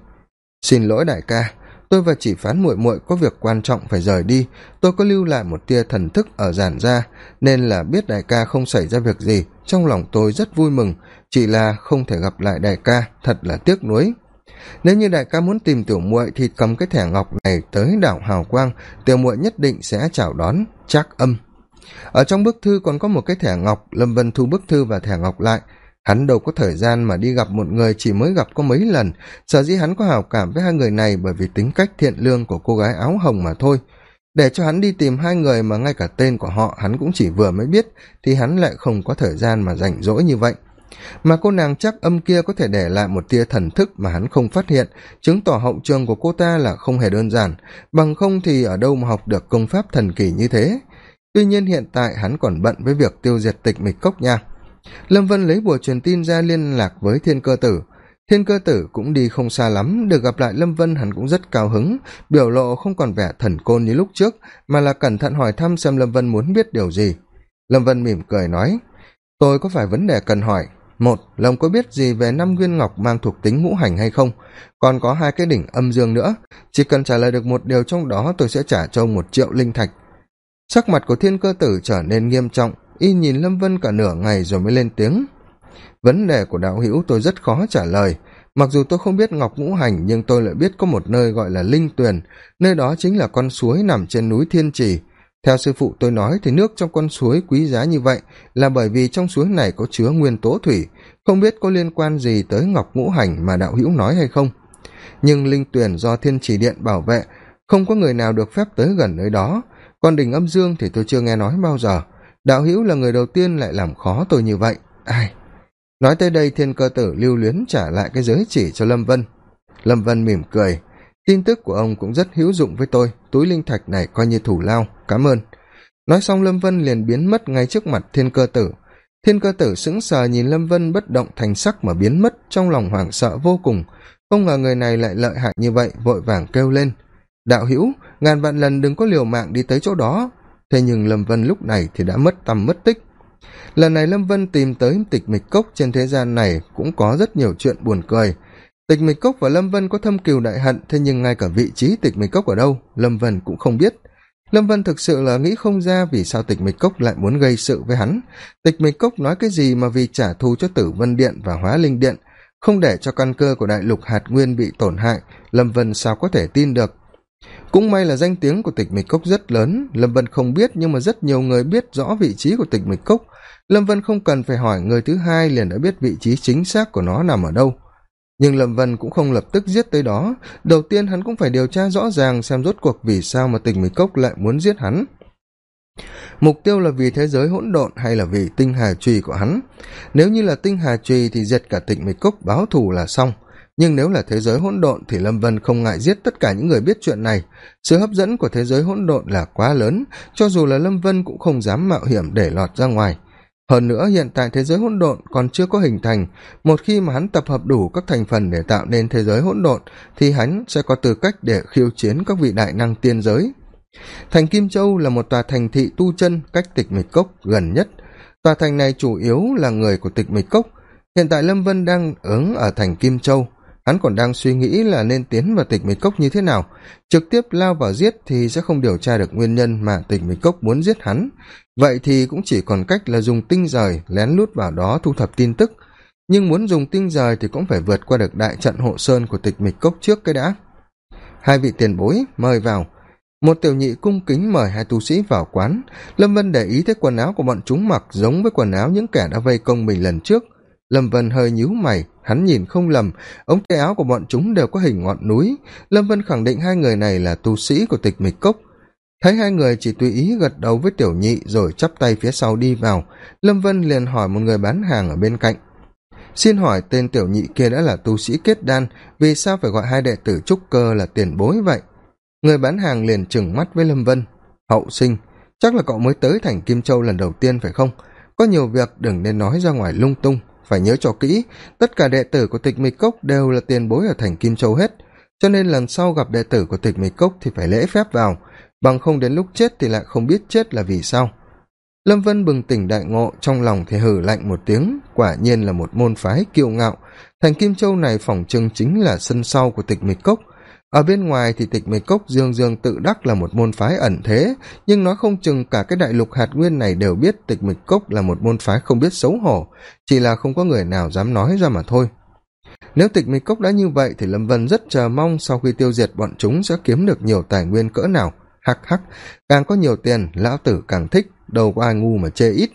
Speaker 1: Xin lỗi đại ca tôi và chỉ phán muội muội có việc quan trọng phải rời đi. Tôi có lưu lại một tia thần thức ở giản gia nên là biết đại ca không xảy ra việc gì. Trong lòng tôi rất vui mừng chỉ là không thể gặp lại đại ca thật là tiếc nuối nếu như đại ca muốn tìm tiểu muội thì cầm cái thẻ ngọc này tới đảo hào quang, tiểu muội nhất định sẽ chào đón chắc âm. Ở trong bức thư còn có một cái thẻ ngọc, lâm vân thu bức thư và thẻ ngọc lại. Hắn đâu có thời gian mà đi gặp một người chỉ mới gặp có mấy lần. Sở dĩ hắn có hào cảm với hai người này bởi vì tính cách thiện lương của cô gái áo hồng mà thôi. Để cho hắn đi tìm hai người mà ngay cả tên của họ hắn cũng chỉ vừa mới biết, thì hắn lại không có thời gian mà rảnh rỗi như vậy mà cô nàng chắc âm kia có thể để lại một tia thần thức mà hắn không phát hiện, chứng tỏ hậu trường của cô ta là không hề đơn giản. Bằng không thì ở đâu mà học được công pháp thần kỳ như thế? Tuy nhiên hiện tại hắn còn bận với việc tiêu diệt tịch mịch cốc nha. Lâm vân lấy bùa truyền tin ra liên lạc với thiên cơ tử. Thiên cơ tử cũng đi không xa lắm, được gặp lại lâm vân hắn cũng rất cao hứng, biểu lộ không còn vẻ thần côn như lúc trước, mà là cẩn thận hỏi thăm xem lâm vân muốn biết điều gì. Lâm vân mỉm cười nói tôi có phải vấn đề cần hỏi. Một là ông có biết gì về năm viên ngọc mang thuộc tính ngũ hành hay không? Còn có hai cái đỉnh âm dương nữa. Chỉ cần trả lời được một điều trong đó, tôi sẽ trả cho ông một triệu linh thạch. Sắc mặt của thiên cơ tử trở nên nghiêm trọng, y nhìn lâm vân cả nửa ngày rồi mới lên tiếng. Vấn đề của đạo hữu tôi rất khó trả lời. Mặc dù tôi không biết ngọc ngũ hành, nhưng tôi lại biết có một nơi gọi là linh tuyền. Nơi đó chính là con suối nằm trên núi thiên trì theo sư phụ tôi nói thì nước trong con suối quý giá như vậy là bởi vì trong suối này có chứa nguyên tố thủy. Không biết có liên quan gì tới ngọc ngũ hành mà đạo hữu nói hay không. Nhưng linh tuyển do thiên chỉ điện bảo vệ, không có người nào được phép tới gần nơi đó. Còn đỉnh âm dương thì tôi chưa nghe nói bao giờ. Đạo hữu là người đầu tiên lại làm khó tôi như vậy. Ai? Nói tới đây thiên cơ tử lưu luyến trả lại cái giới chỉ cho lâm vân. Lâm vân mỉm cười. Tin tức của ông cũng rất hữu dụng với tôi túi linh thạch này coi như thủ lao. Cảm ơn. Nói xong, lâm vân liền biến mất ngay trước mặt thiên cơ tử. Thiên cơ tử sững sờ nhìn lâm vân bất động thành sắc mà biến mất, trong lòng hoảng sợ vô cùng. Không ngờ người này lại lợi hại như vậy, vội vàng kêu lên. Đạo hữu, ngàn vạn lần đừng có liều mạng đi tới chỗ đó. Thế nhưng lâm vân lúc này thì đã mất tầm mất tích. Lần này lâm vân tìm tới tịch mịch cốc trên thế gian này cũng có rất nhiều chuyện buồn cười tịch mịch cốc và lâm vân có thâm cừu đại hận, thế nhưng ngay cả vị trí tịch mịch cốc ở đâu, lâm vân cũng không biết. Lâm vân thực sự là nghĩ không ra vì sao tịch mịch cốc lại muốn gây sự với hắn. Tịch mịch cốc nói cái gì mà vì trả thù cho tử vân điện và hóa linh điện, không để cho căn cơ của đại lục hạt nguyên bị tổn hại, lâm vân sao có thể tin được? Cũng may là danh tiếng của tịch mịch cốc rất lớn, lâm vân không biết nhưng mà rất nhiều người biết rõ vị trí của tịch mịch cốc. Lâm vân không cần phải hỏi người thứ hai liền đã biết vị trí chính xác của nó nằm ở đâu nhưng lâm vân cũng không lập tức giết tới đó. Đầu tiên hắn cũng phải điều tra rõ ràng xem rốt cuộc vì sao mà tình mịch cốc lại muốn giết hắn. Mục tiêu là vì thế giới hỗn độn hay là vì tinh hà trùy của hắn? Nếu như là tinh hà trùy thì diệt cả Tịnh mịch cốc báo thù là xong. Nhưng nếu là thế giới hỗn độn thì lâm vân không ngại giết tất cả những người biết chuyện này. Sự hấp dẫn của thế giới hỗn độn là quá lớn, cho dù là lâm vân cũng không dám mạo hiểm để lọt ra ngoài hơn nữa, hiện tại thế giới hỗn độn còn chưa có hình thành. Một khi mà hắn tập hợp đủ các thành phần để tạo nên thế giới hỗn độn, thì hắn sẽ có tư cách để khiêu chiến các vị đại năng tiên giới. Thành kim châu là một tòa thành thị tu chân cách tịch mịch cốc gần nhất. Tòa thành này chủ yếu là người của tịch mịch cốc. Hiện tại lâm vân đang ứng ở thành kim châu hắn còn đang suy nghĩ là nên tiến vào tịch mịch cốc như thế nào. Trực tiếp lao vào giết thì sẽ không điều tra được nguyên nhân mà tịch mịch cốc muốn giết hắn. Vậy thì cũng chỉ còn cách là dùng tinh rời lén lút vào đó thu thập tin tức. Nhưng muốn dùng tinh rời thì cũng phải vượt qua được đại trận hộ sơn của tịch mịch cốc trước cái đã. Hai vị tiền bối, mời vào. Một tiểu nhị cung kính mời hai tu sĩ vào quán. Lâm vân để ý thấy quần áo của bọn chúng mặc giống với quần áo những kẻ đã vây công mình lần trước lâm vân hơi nhíu mày, hắn nhìn không lầm, ống tay áo của bọn chúng đều có hình ngọn núi. Lâm vân khẳng định hai người này là tu sĩ của tịch mịch cốc. Thấy hai người chỉ tùy ý gật đầu với tiểu nhị rồi chắp tay phía sau đi vào, lâm vân liền hỏi một người bán hàng ở bên cạnh. Xin hỏi tên tiểu nhị kia đã là tu sĩ kết đan, vì sao phải gọi hai đệ tử trúc cơ là tiền bối vậy? Người bán hàng liền trừng mắt với lâm vân. Hậu sinh, chắc là cậu mới tới thành kim châu lần đầu tiên phải không? Có nhiều việc đừng nên nói ra ngoài lung tung phải nhớ cho kỹ, tất cả đệ tử của tịch mịch cốc đều là tiền bối ở thành kim châu hết, cho nên lần sau gặp đệ tử của tịch mịch cốc thì phải lễ phép vào, bằng không đến lúc chết thì lại không biết chết là vì sao. Lâm vân bừng tỉnh đại ngộ, trong lòng thì hử lạnh một tiếng, quả nhiên là một môn phái kiêu ngạo. Thành kim châu này phỏng chừng chính là sân sau của tịch mịch cốc ở bên ngoài thì tịch mịch cốc dương dương tự đắc là một môn phái ẩn thế, nhưng nói không chừng cả cái đại lục hạt nguyên này đều biết tịch mịch cốc là một môn phái không biết xấu hổ, chỉ là không có người nào dám nói ra mà thôi. Nếu tịch mịch cốc đã như vậy thì lâm vân rất chờ mong sau khi tiêu diệt bọn chúng sẽ kiếm được nhiều tài nguyên cỡ nào. Hắc hắc, càng có nhiều tiền, lão tử càng thích, đâu có ai ngu mà chê ít.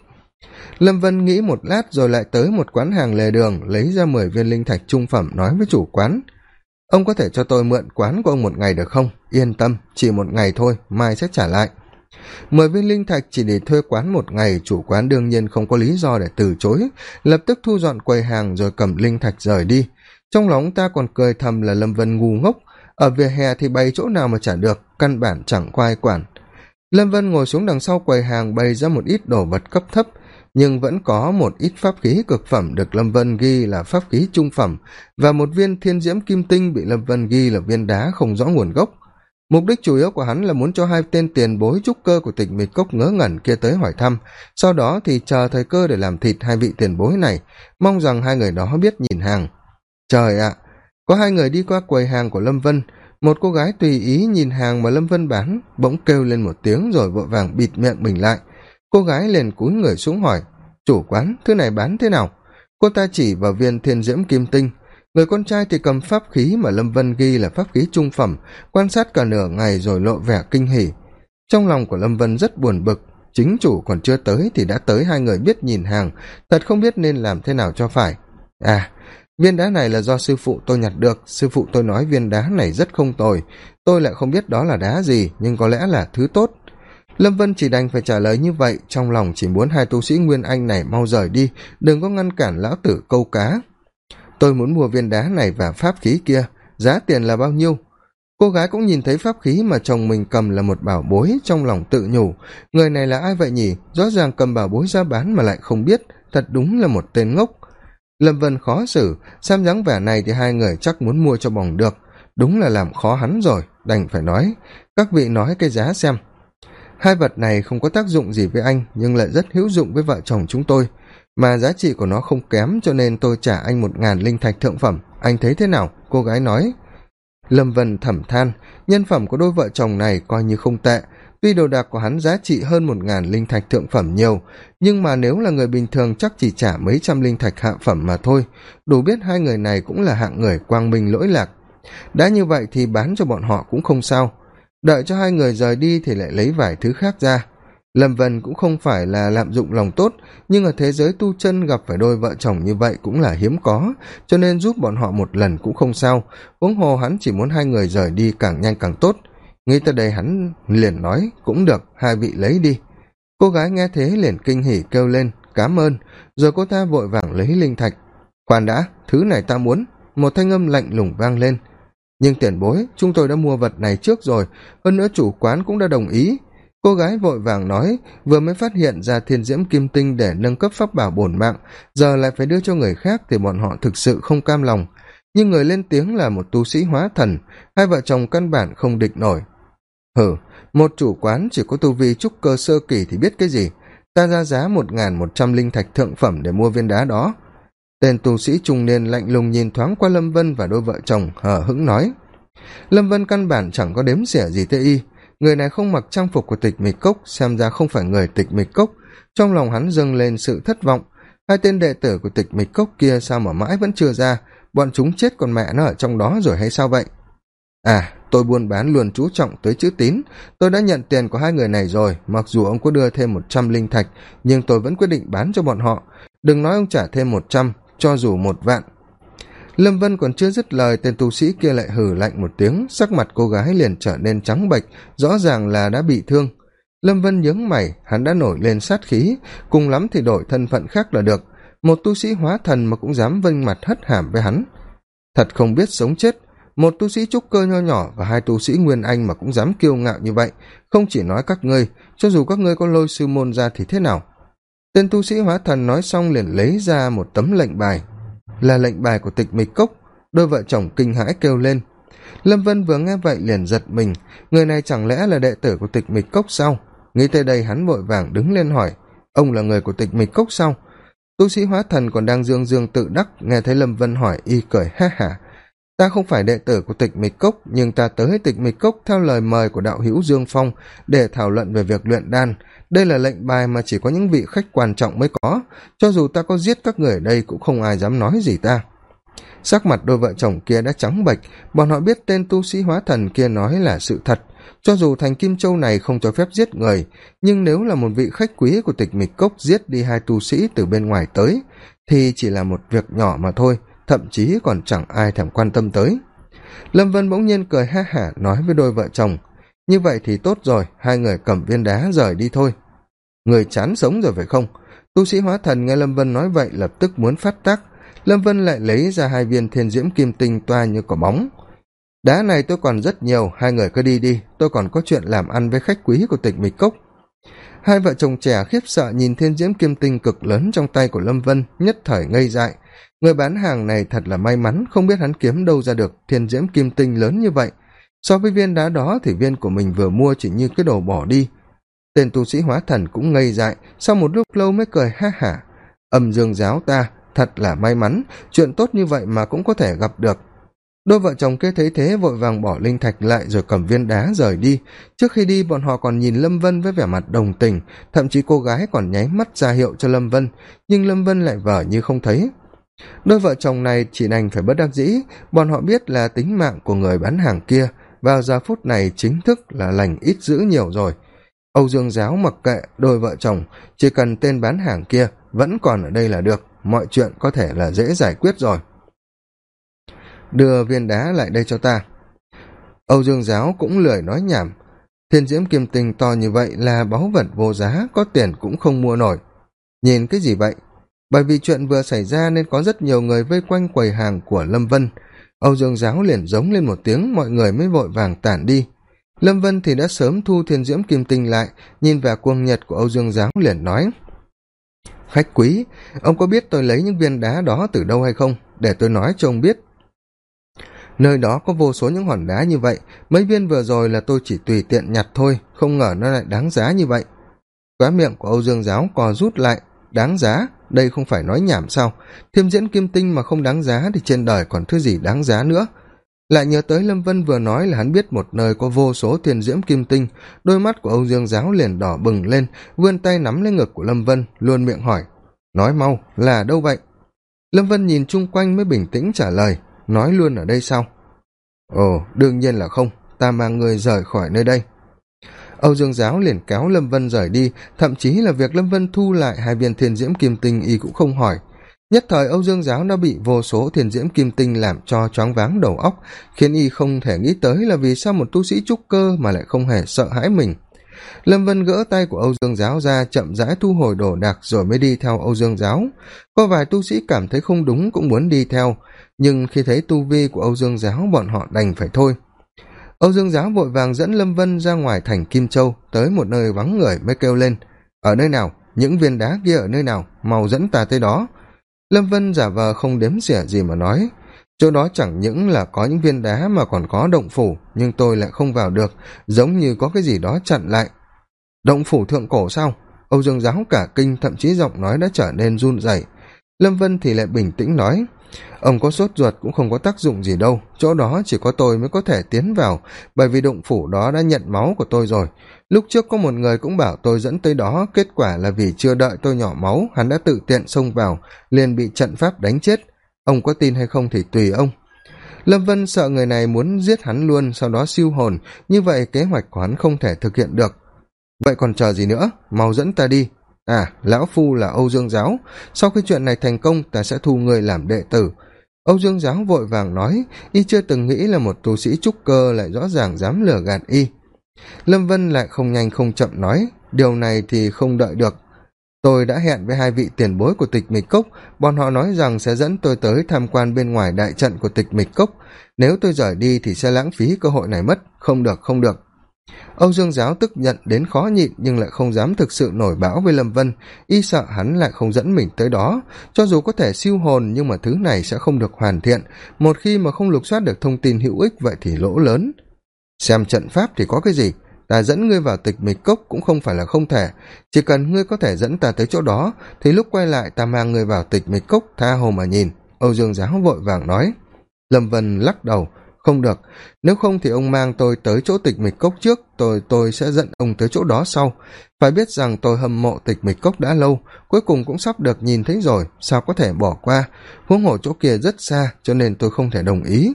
Speaker 1: Lâm vân nghĩ một lát rồi lại tới một quán hàng lề đường, lấy ra mười viên linh thạch trung phẩm nói với chủ quán ông có thể cho tôi mượn quán của ông một ngày được không? Yên tâm, chỉ một ngày thôi, mai sẽ trả lại. Mười viên linh thạch chỉ để thuê quán một ngày, chủ quán đương nhiên không có lý do để từ chối. Lập tức thu dọn quầy hàng rồi cầm linh thạch rời đi. Trong lòng ta còn cười thầm là lâm vân ngu ngốc. Ở vỉa hè thì bày chỗ nào mà trả được, căn bản chẳng có ai quản. Lâm vân ngồi xuống đằng sau quầy hàng, bày ra một ít đồ vật cấp thấp nhưng vẫn có một ít pháp khí cực phẩm được lâm vân ghi là pháp khí trung phẩm, và một viên thiên diễm kim tinh bị lâm vân ghi là viên đá không rõ nguồn gốc. Mục đích chủ yếu của hắn là muốn cho hai tên tiền bối trúc cơ của tịch mịch cốc ngớ ngẩn kia tới hỏi thăm, sau đó thì chờ thời cơ để làm thịt hai vị tiền bối này, mong rằng hai người đó biết nhìn hàng. Trời ạ, có hai người đi qua quầy hàng của lâm vân, một cô gái tùy ý nhìn hàng mà lâm vân bán, bỗng kêu lên một tiếng rồi vội vàng bịt miệng mình lại cô gái liền cúi người xuống hỏi, chủ quán, thứ này bán thế nào? Cô ta chỉ vào viên thiên diễm kim tinh. Người con trai thì cầm pháp khí mà lâm vân ghi là pháp khí trung phẩm, quan sát cả nửa ngày rồi lộ vẻ kinh hỉ. Trong lòng của lâm vân rất buồn bực, chính chủ còn chưa tới thì đã tới hai người biết nhìn hàng, thật không biết nên làm thế nào cho phải. À viên đá này là do sư phụ tôi nhặt được, sư phụ tôi nói viên đá này rất không tồi, tôi lại không biết đó là đá gì, nhưng có lẽ là thứ tốt lâm vân chỉ đành phải trả lời như vậy, trong lòng chỉ muốn hai tu sĩ nguyên anh này mau rời đi, đừng có ngăn cản lão tử câu cá. Tôi muốn mua viên đá này và pháp khí kia, giá tiền là bao nhiêu? Cô gái cũng nhìn thấy pháp khí mà chồng mình cầm là một bảo bối, trong lòng tự nhủ, người này là ai vậy nhỉ? Rõ ràng cầm bảo bối ra bán mà lại không biết, thật đúng là một tên ngốc. Lâm vân khó xử, xem dáng vẻ này thì hai người chắc muốn mua cho bỏng được. Đúng là làm khó hắn rồi, đành phải nói, các vị nói cái giá xem hai vật này không có tác dụng gì với anh, nhưng lại rất hữu dụng với vợ chồng chúng tôi. Mà giá trị của nó không kém, cho nên tôi trả anh một ngàn linh thạch thượng phẩm. Anh thấy thế nào? Cô gái nói. Lâm vân thẩm than. Nhân phẩm của đôi vợ chồng này coi như không tệ. Tuy đồ đạc của hắn giá trị hơn một ngàn linh thạch thượng phẩm nhiều, nhưng mà nếu là người bình thường chắc chỉ trả mấy trăm linh thạch hạ phẩm mà thôi. Đủ biết hai người này cũng là hạng người quang minh lỗi lạc. Đã như vậy thì bán cho bọn họ cũng không sao đợi cho hai người rời đi thì lại lấy vài thứ khác ra. Lâm vân cũng không phải là lạm dụng lòng tốt, nhưng ở thế giới tu chân gặp phải đôi vợ chồng như vậy cũng là hiếm có, cho nên giúp bọn họ một lần cũng không sao. Huống hồ hắn chỉ muốn hai người rời đi càng nhanh càng tốt. Nghĩ tới đây hắn liền nói, cũng được, hai vị lấy đi. Cô gái nghe thế liền kinh hỉ kêu lên cám ơn. Rồi cô ta vội vàng lấy linh thạch. Khoan đã, thứ này ta muốn. Một thanh âm lạnh lùng vang lên nhưng tiền bối, chúng tôi đã mua vật này trước rồi. Hơn nữa chủ quán cũng đã đồng ý. Cô gái vội vàng nói, vừa mới phát hiện ra thiên diễm kim tinh để nâng cấp pháp bảo bổn mạng, giờ lại phải đưa cho người khác thì bọn họ thực sự không cam lòng. Nhưng người lên tiếng là một tu sĩ hóa thần, hai vợ chồng căn bản không địch nổi. Hử một chủ quán chỉ có tu vi trúc cơ sơ kỳ thì biết cái gì? Ta ra giá một n g h n một trăm linh thạch thượng phẩm để mua viên đá đó tên tu sĩ trung niên lạnh lùng nhìn thoáng qua lâm vân và đôi vợ chồng, hờ hững nói. Lâm vân căn bản chẳng có đếm xỉa gì tới y. Người này không mặc trang phục của tịch mịch cốc, xem ra không phải người tịch mịch cốc. Trong lòng hắn dâng lên sự thất vọng. Hai tên đệ tử của tịch mịch cốc kia sao mà mãi vẫn chưa ra? Bọn chúng chết còn mẹ nó ở trong đó rồi hay sao vậy? À tôi buôn bán luôn chú trọng tới chữ tín. Tôi đã nhận tiền của hai người này rồi. Mặc dù ông có đưa thêm một trăm linh thạch, nhưng tôi vẫn quyết định bán cho bọn họ. Đừng nói ông trả thêm một trăm cho dù một vạn. Lâm vân còn chưa dứt lời, tên tu sĩ kia lại hừ lạnh một tiếng, sắc mặt cô gái liền trở nên trắng bệch, rõ ràng là đã bị thương. Lâm vân nhướng mày, hắn đã nổi lên sát khí, cùng lắm thì đổi thân phận khác là được. Một tu sĩ hóa thần mà cũng dám vênh mặt hất hàm với hắn. Thật không biết sống chết, một tu sĩ trúc cơ nho nhỏ và hai tu sĩ nguyên anh mà cũng dám kiêu ngạo như vậy. Không chỉ nói các ngươi, cho dù các ngươi có lôi sư môn ra thì thế nào? Tên tu sĩ hóa thần nói xong liền lấy ra một tấm lệnh bài. Là lệnh bài của tịch mịch cốc, đôi vợ chồng kinh hãi kêu lên. Lâm vân vừa nghe vậy liền giật mình, người này chẳng lẽ là đệ tử của tịch mịch cốc sao? Nghĩ tới đây hắn vội vàng đứng lên hỏi, ông là người của tịch mịch cốc sao? Tu sĩ hóa thần còn đang dương dương tự đắc, nghe thấy lâm vân hỏi y cười ha hả ta không phải đệ tử của tịch mịch cốc, nhưng ta tới tịch mịch cốc theo lời mời của đạo hữu dương phong để thảo luận về việc luyện đan. Đây là lệnh bài mà chỉ có những vị khách quan trọng mới có. Cho dù ta có giết các người ở đây, cũng không ai dám nói gì ta. Sắc mặt đôi vợ chồng kia đã trắng bệch. Bọn họ biết tên tu sĩ hóa thần kia nói là sự thật. Cho dù thành kim châu này không cho phép giết người, nhưng nếu là một vị khách quý của tịch mịch cốc giết đi hai tu sĩ từ bên ngoài tới, thì chỉ là một việc nhỏ mà thôi thậm chí còn chẳng ai thèm quan tâm tới. Lâm vân bỗng nhiên cười ha hả, nói với đôi vợ chồng, như vậy thì tốt rồi, hai người cầm viên đá rời đi thôi. Người chán sống rồi phải không? Tu sĩ hóa thần nghe lâm vân nói vậy lập tức muốn phát tác. Lâm vân lại lấy ra hai viên thiên diễm kim tinh toa như quả bóng. Đá này tôi còn rất nhiều, hai người cứ đi đi, tôi còn có chuyện làm ăn với khách quý của tịch mịch cốc. Hai vợ chồng trẻ khiếp sợ nhìn thiên diễm kim tinh cực lớn trong tay của lâm vân, nhất thời ngây dại người bán hàng này thật là may mắn, không biết hắn kiếm đâu ra được thiên diễm kim tinh lớn như vậy. So với viên đá đó thì viên của mình vừa mua chỉ như cái đồ bỏ đi. Tên tu sĩ hóa thần cũng ngây dại, sau một lúc lâu mới cười, ha hả âm dương giáo ta, thật là may mắn, chuyện tốt như vậy mà cũng có thể gặp được. Đôi vợ chồng kia thấy thế, vội vàng bỏ linh thạch lại rồi cầm viên đá rời đi. Trước khi đi, bọn họ còn nhìn lâm vân với vẻ mặt đồng tình, thậm chí cô gái còn nháy mắt ra hiệu cho lâm vân, nhưng lâm vân lại vờ như không thấy đôi vợ chồng này chỉ đành phải bất đắc dĩ. Bọn họ biết là tính mạng của người bán hàng kia vào giờ phút này chính thức là lành ít dữ nhiều rồi. Âu dương giáo mặc kệ đôi vợ chồng, chỉ cần tên bán hàng kia vẫn còn ở đây là được, mọi chuyện có thể là dễ giải quyết rồi. Đưa viên đá lại đây cho ta. Âu dương giáo cũng lười nói nhảm. Thiên diễm kim tinh to như vậy là báu vật vô giá, có tiền cũng không mua nổi. Nhìn cái gì vậy? Bởi vì chuyện vừa xảy ra nên có rất nhiều người vây quanh quầy hàng của lâm vân. Âu dương giáo liền giống lên một tiếng, mọi người mới vội vàng tản đi. Lâm vân thì đã sớm thu thiên diễm kim tinh lại, nhìn vào cuồng nhật của âu dương giáo liền nói, khách quý, ông có biết tôi lấy những viên đá đó từ đâu hay không? Để tôi nói cho ông biết. Nơi đó có vô số những hòn đá như vậy, mấy viên vừa rồi là tôi chỉ tùy tiện nhặt thôi, không ngờ nó lại đáng giá như vậy. Quá miệng của âu dương giáo cò rút lại, đáng giá đây không phải nói nhảm sao? Thêm diễn kim tinh mà không đáng giá thì trên đời còn thứ gì đáng giá nữa? Lại nhớ tới lâm vân vừa nói là hắn biết một nơi có vô số thiên diễm kim tinh. Đôi mắt của âu dương giáo liền đỏ bừng lên, vươn tay nắm lấy ngực của lâm vân, luôn miệng hỏi, nói mau, là đâu vậy? Lâm vân nhìn chung quanh mới bình tĩnh trả lời, nói luôn ở đây sao? Ồ, đương nhiên là không, ta mang người rời khỏi nơi đây âu dương giáo liền kéo lâm vân rời đi, thậm chí là việc lâm vân thu lại hai viên thiên diễm kim tinh y cũng không hỏi. Nhất thời âu dương giáo đã bị vô số thiên diễm kim tinh làm cho choáng váng đầu óc, khiến y không thể nghĩ tới là vì sao một tu sĩ trúc cơ mà lại không hề sợ hãi mình. Lâm vân gỡ tay của âu dương giáo ra, chậm rãi thu hồi đồ đạc rồi mới đi theo âu dương giáo. Có vài tu sĩ cảm thấy không đúng cũng muốn đi theo, nhưng khi thấy tu vi của âu dương giáo, bọn họ đành phải thôi âu dương giáo vội vàng dẫn lâm vân ra ngoài thành kim châu, tới một nơi vắng người mới kêu lên, ở nơi nào? Những viên đá kia ở nơi nào? Mau dẫn ta tới đó. Lâm vân giả vờ không đếm xỉa gì mà nói, chỗ đó chẳng những là có những viên đá mà còn có động phủ, nhưng tôi lại không vào được, giống như có cái gì đó chặn lại. Động phủ thượng cổ sao? Âu dương giáo cả kinh thậm chí giọng nói đã trở nên run rẩy. Lâm vân thì lại bình tĩnh nói ông có sốt ruột cũng không có tác dụng gì đâu, chỗ đó chỉ có tôi mới có thể tiến vào, bởi vì động phủ đó đã nhận máu của tôi rồi. Lúc trước có một người cũng bảo tôi dẫn tới đó, kết quả là vì chưa đợi tôi nhỏ máu, hắn đã tự tiện xông vào, liền bị trận pháp đánh chết. Ông có tin hay không thì tùy ông. Lâm vân sợ người này muốn giết hắn luôn, sau đó siêu hồn, như vậy kế hoạch của hắn không thể thực hiện được. Vậy còn chờ gì nữa? Mau dẫn ta đi à lão phu là âu dương giáo. Sau khi chuyện này thành công, ta sẽ thu người làm đệ tử. Âu dương giáo vội vàng nói, y chưa từng nghĩ là một tu sĩ trúc cơ lại rõ ràng dám lừa gạt y. Lâm vân lại không nhanh không chậm nói, điều này thì không đợi được. Tôi đã hẹn với hai vị tiền bối của tịch mịch cốc, bọn họ nói rằng sẽ dẫn tôi tới tham quan bên ngoài đại trận của tịch mịch cốc. Nếu tôi rời đi thì sẽ lãng phí cơ hội này mất. Không được không được âu dương giáo tức nhận đến khó nhịn nhưng lại không dám thực sự nổi bão với lâm vân. Y sợ hắn lại không dẫn mình tới đó. Cho dù có thể siêu hồn nhưng mà thứ này sẽ không được hoàn thiện. Một khi mà không lục soát được thông tin hữu ích vậy thì lỗ lớn. Xem trận pháp thì có cái gì? Ta dẫn ngươi vào tịch mịch cốc cũng không phải là không thể. Chỉ cần ngươi có thể dẫn ta tới chỗ đó, thì lúc quay lại ta mang ngươi vào tịch mịch cốc, tha hồ mà nhìn. Âu dương giáo vội vàng nói. Lâm vân lắc đầu không được. Nếu không thì ông mang tôi tới chỗ tịch mịch cốc trước, tôi tôi sẽ dẫn ông tới chỗ đó sau. Phải biết rằng tôi hâm mộ tịch mịch cốc đã lâu, cuối cùng cũng sắp được nhìn thấy rồi, sao có thể bỏ qua? Huống hồ chỗ kia rất xa, cho nên tôi không thể đồng ý.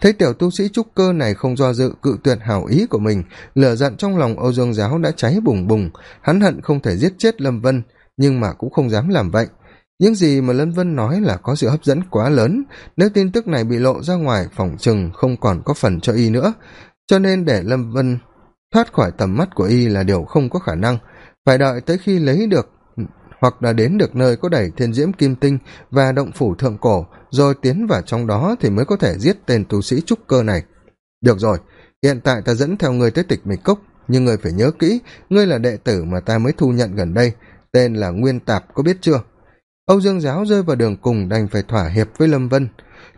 Speaker 1: Thấy tiểu tu sĩ trúc cơ này không do dự, cự tuyệt hảo ý của mình, lửa giận trong lòng âu dương giáo đã cháy bùng bùng. Hắn hận không thể giết chết lâm vân, nhưng mà cũng không dám làm vậy những gì mà lân vân nói là có sự hấp dẫn quá lớn, nếu tin tức này bị lộ ra ngoài, phỏng chừng không còn có phần cho y nữa. Cho nên để lâm vân thoát khỏi tầm mắt của y là điều không có khả năng. Phải đợi tới khi lấy được, hoặc là đến được nơi có đẩy thiên diễm kim tinh và động phủ thượng cổ, rồi tiến vào trong đó thì mới có thể giết tên tu sĩ trúc cơ này. Được rồi, hiện tại ta dẫn theo ngươi tới tịch mịch cốc, nhưng ngươi phải nhớ kỹ, ngươi là đệ tử mà ta mới thu nhận gần đây, tên là nguyên tạp, có biết chưa? Âu dương giáo rơi vào đường cùng đành phải thỏa hiệp với lâm vân.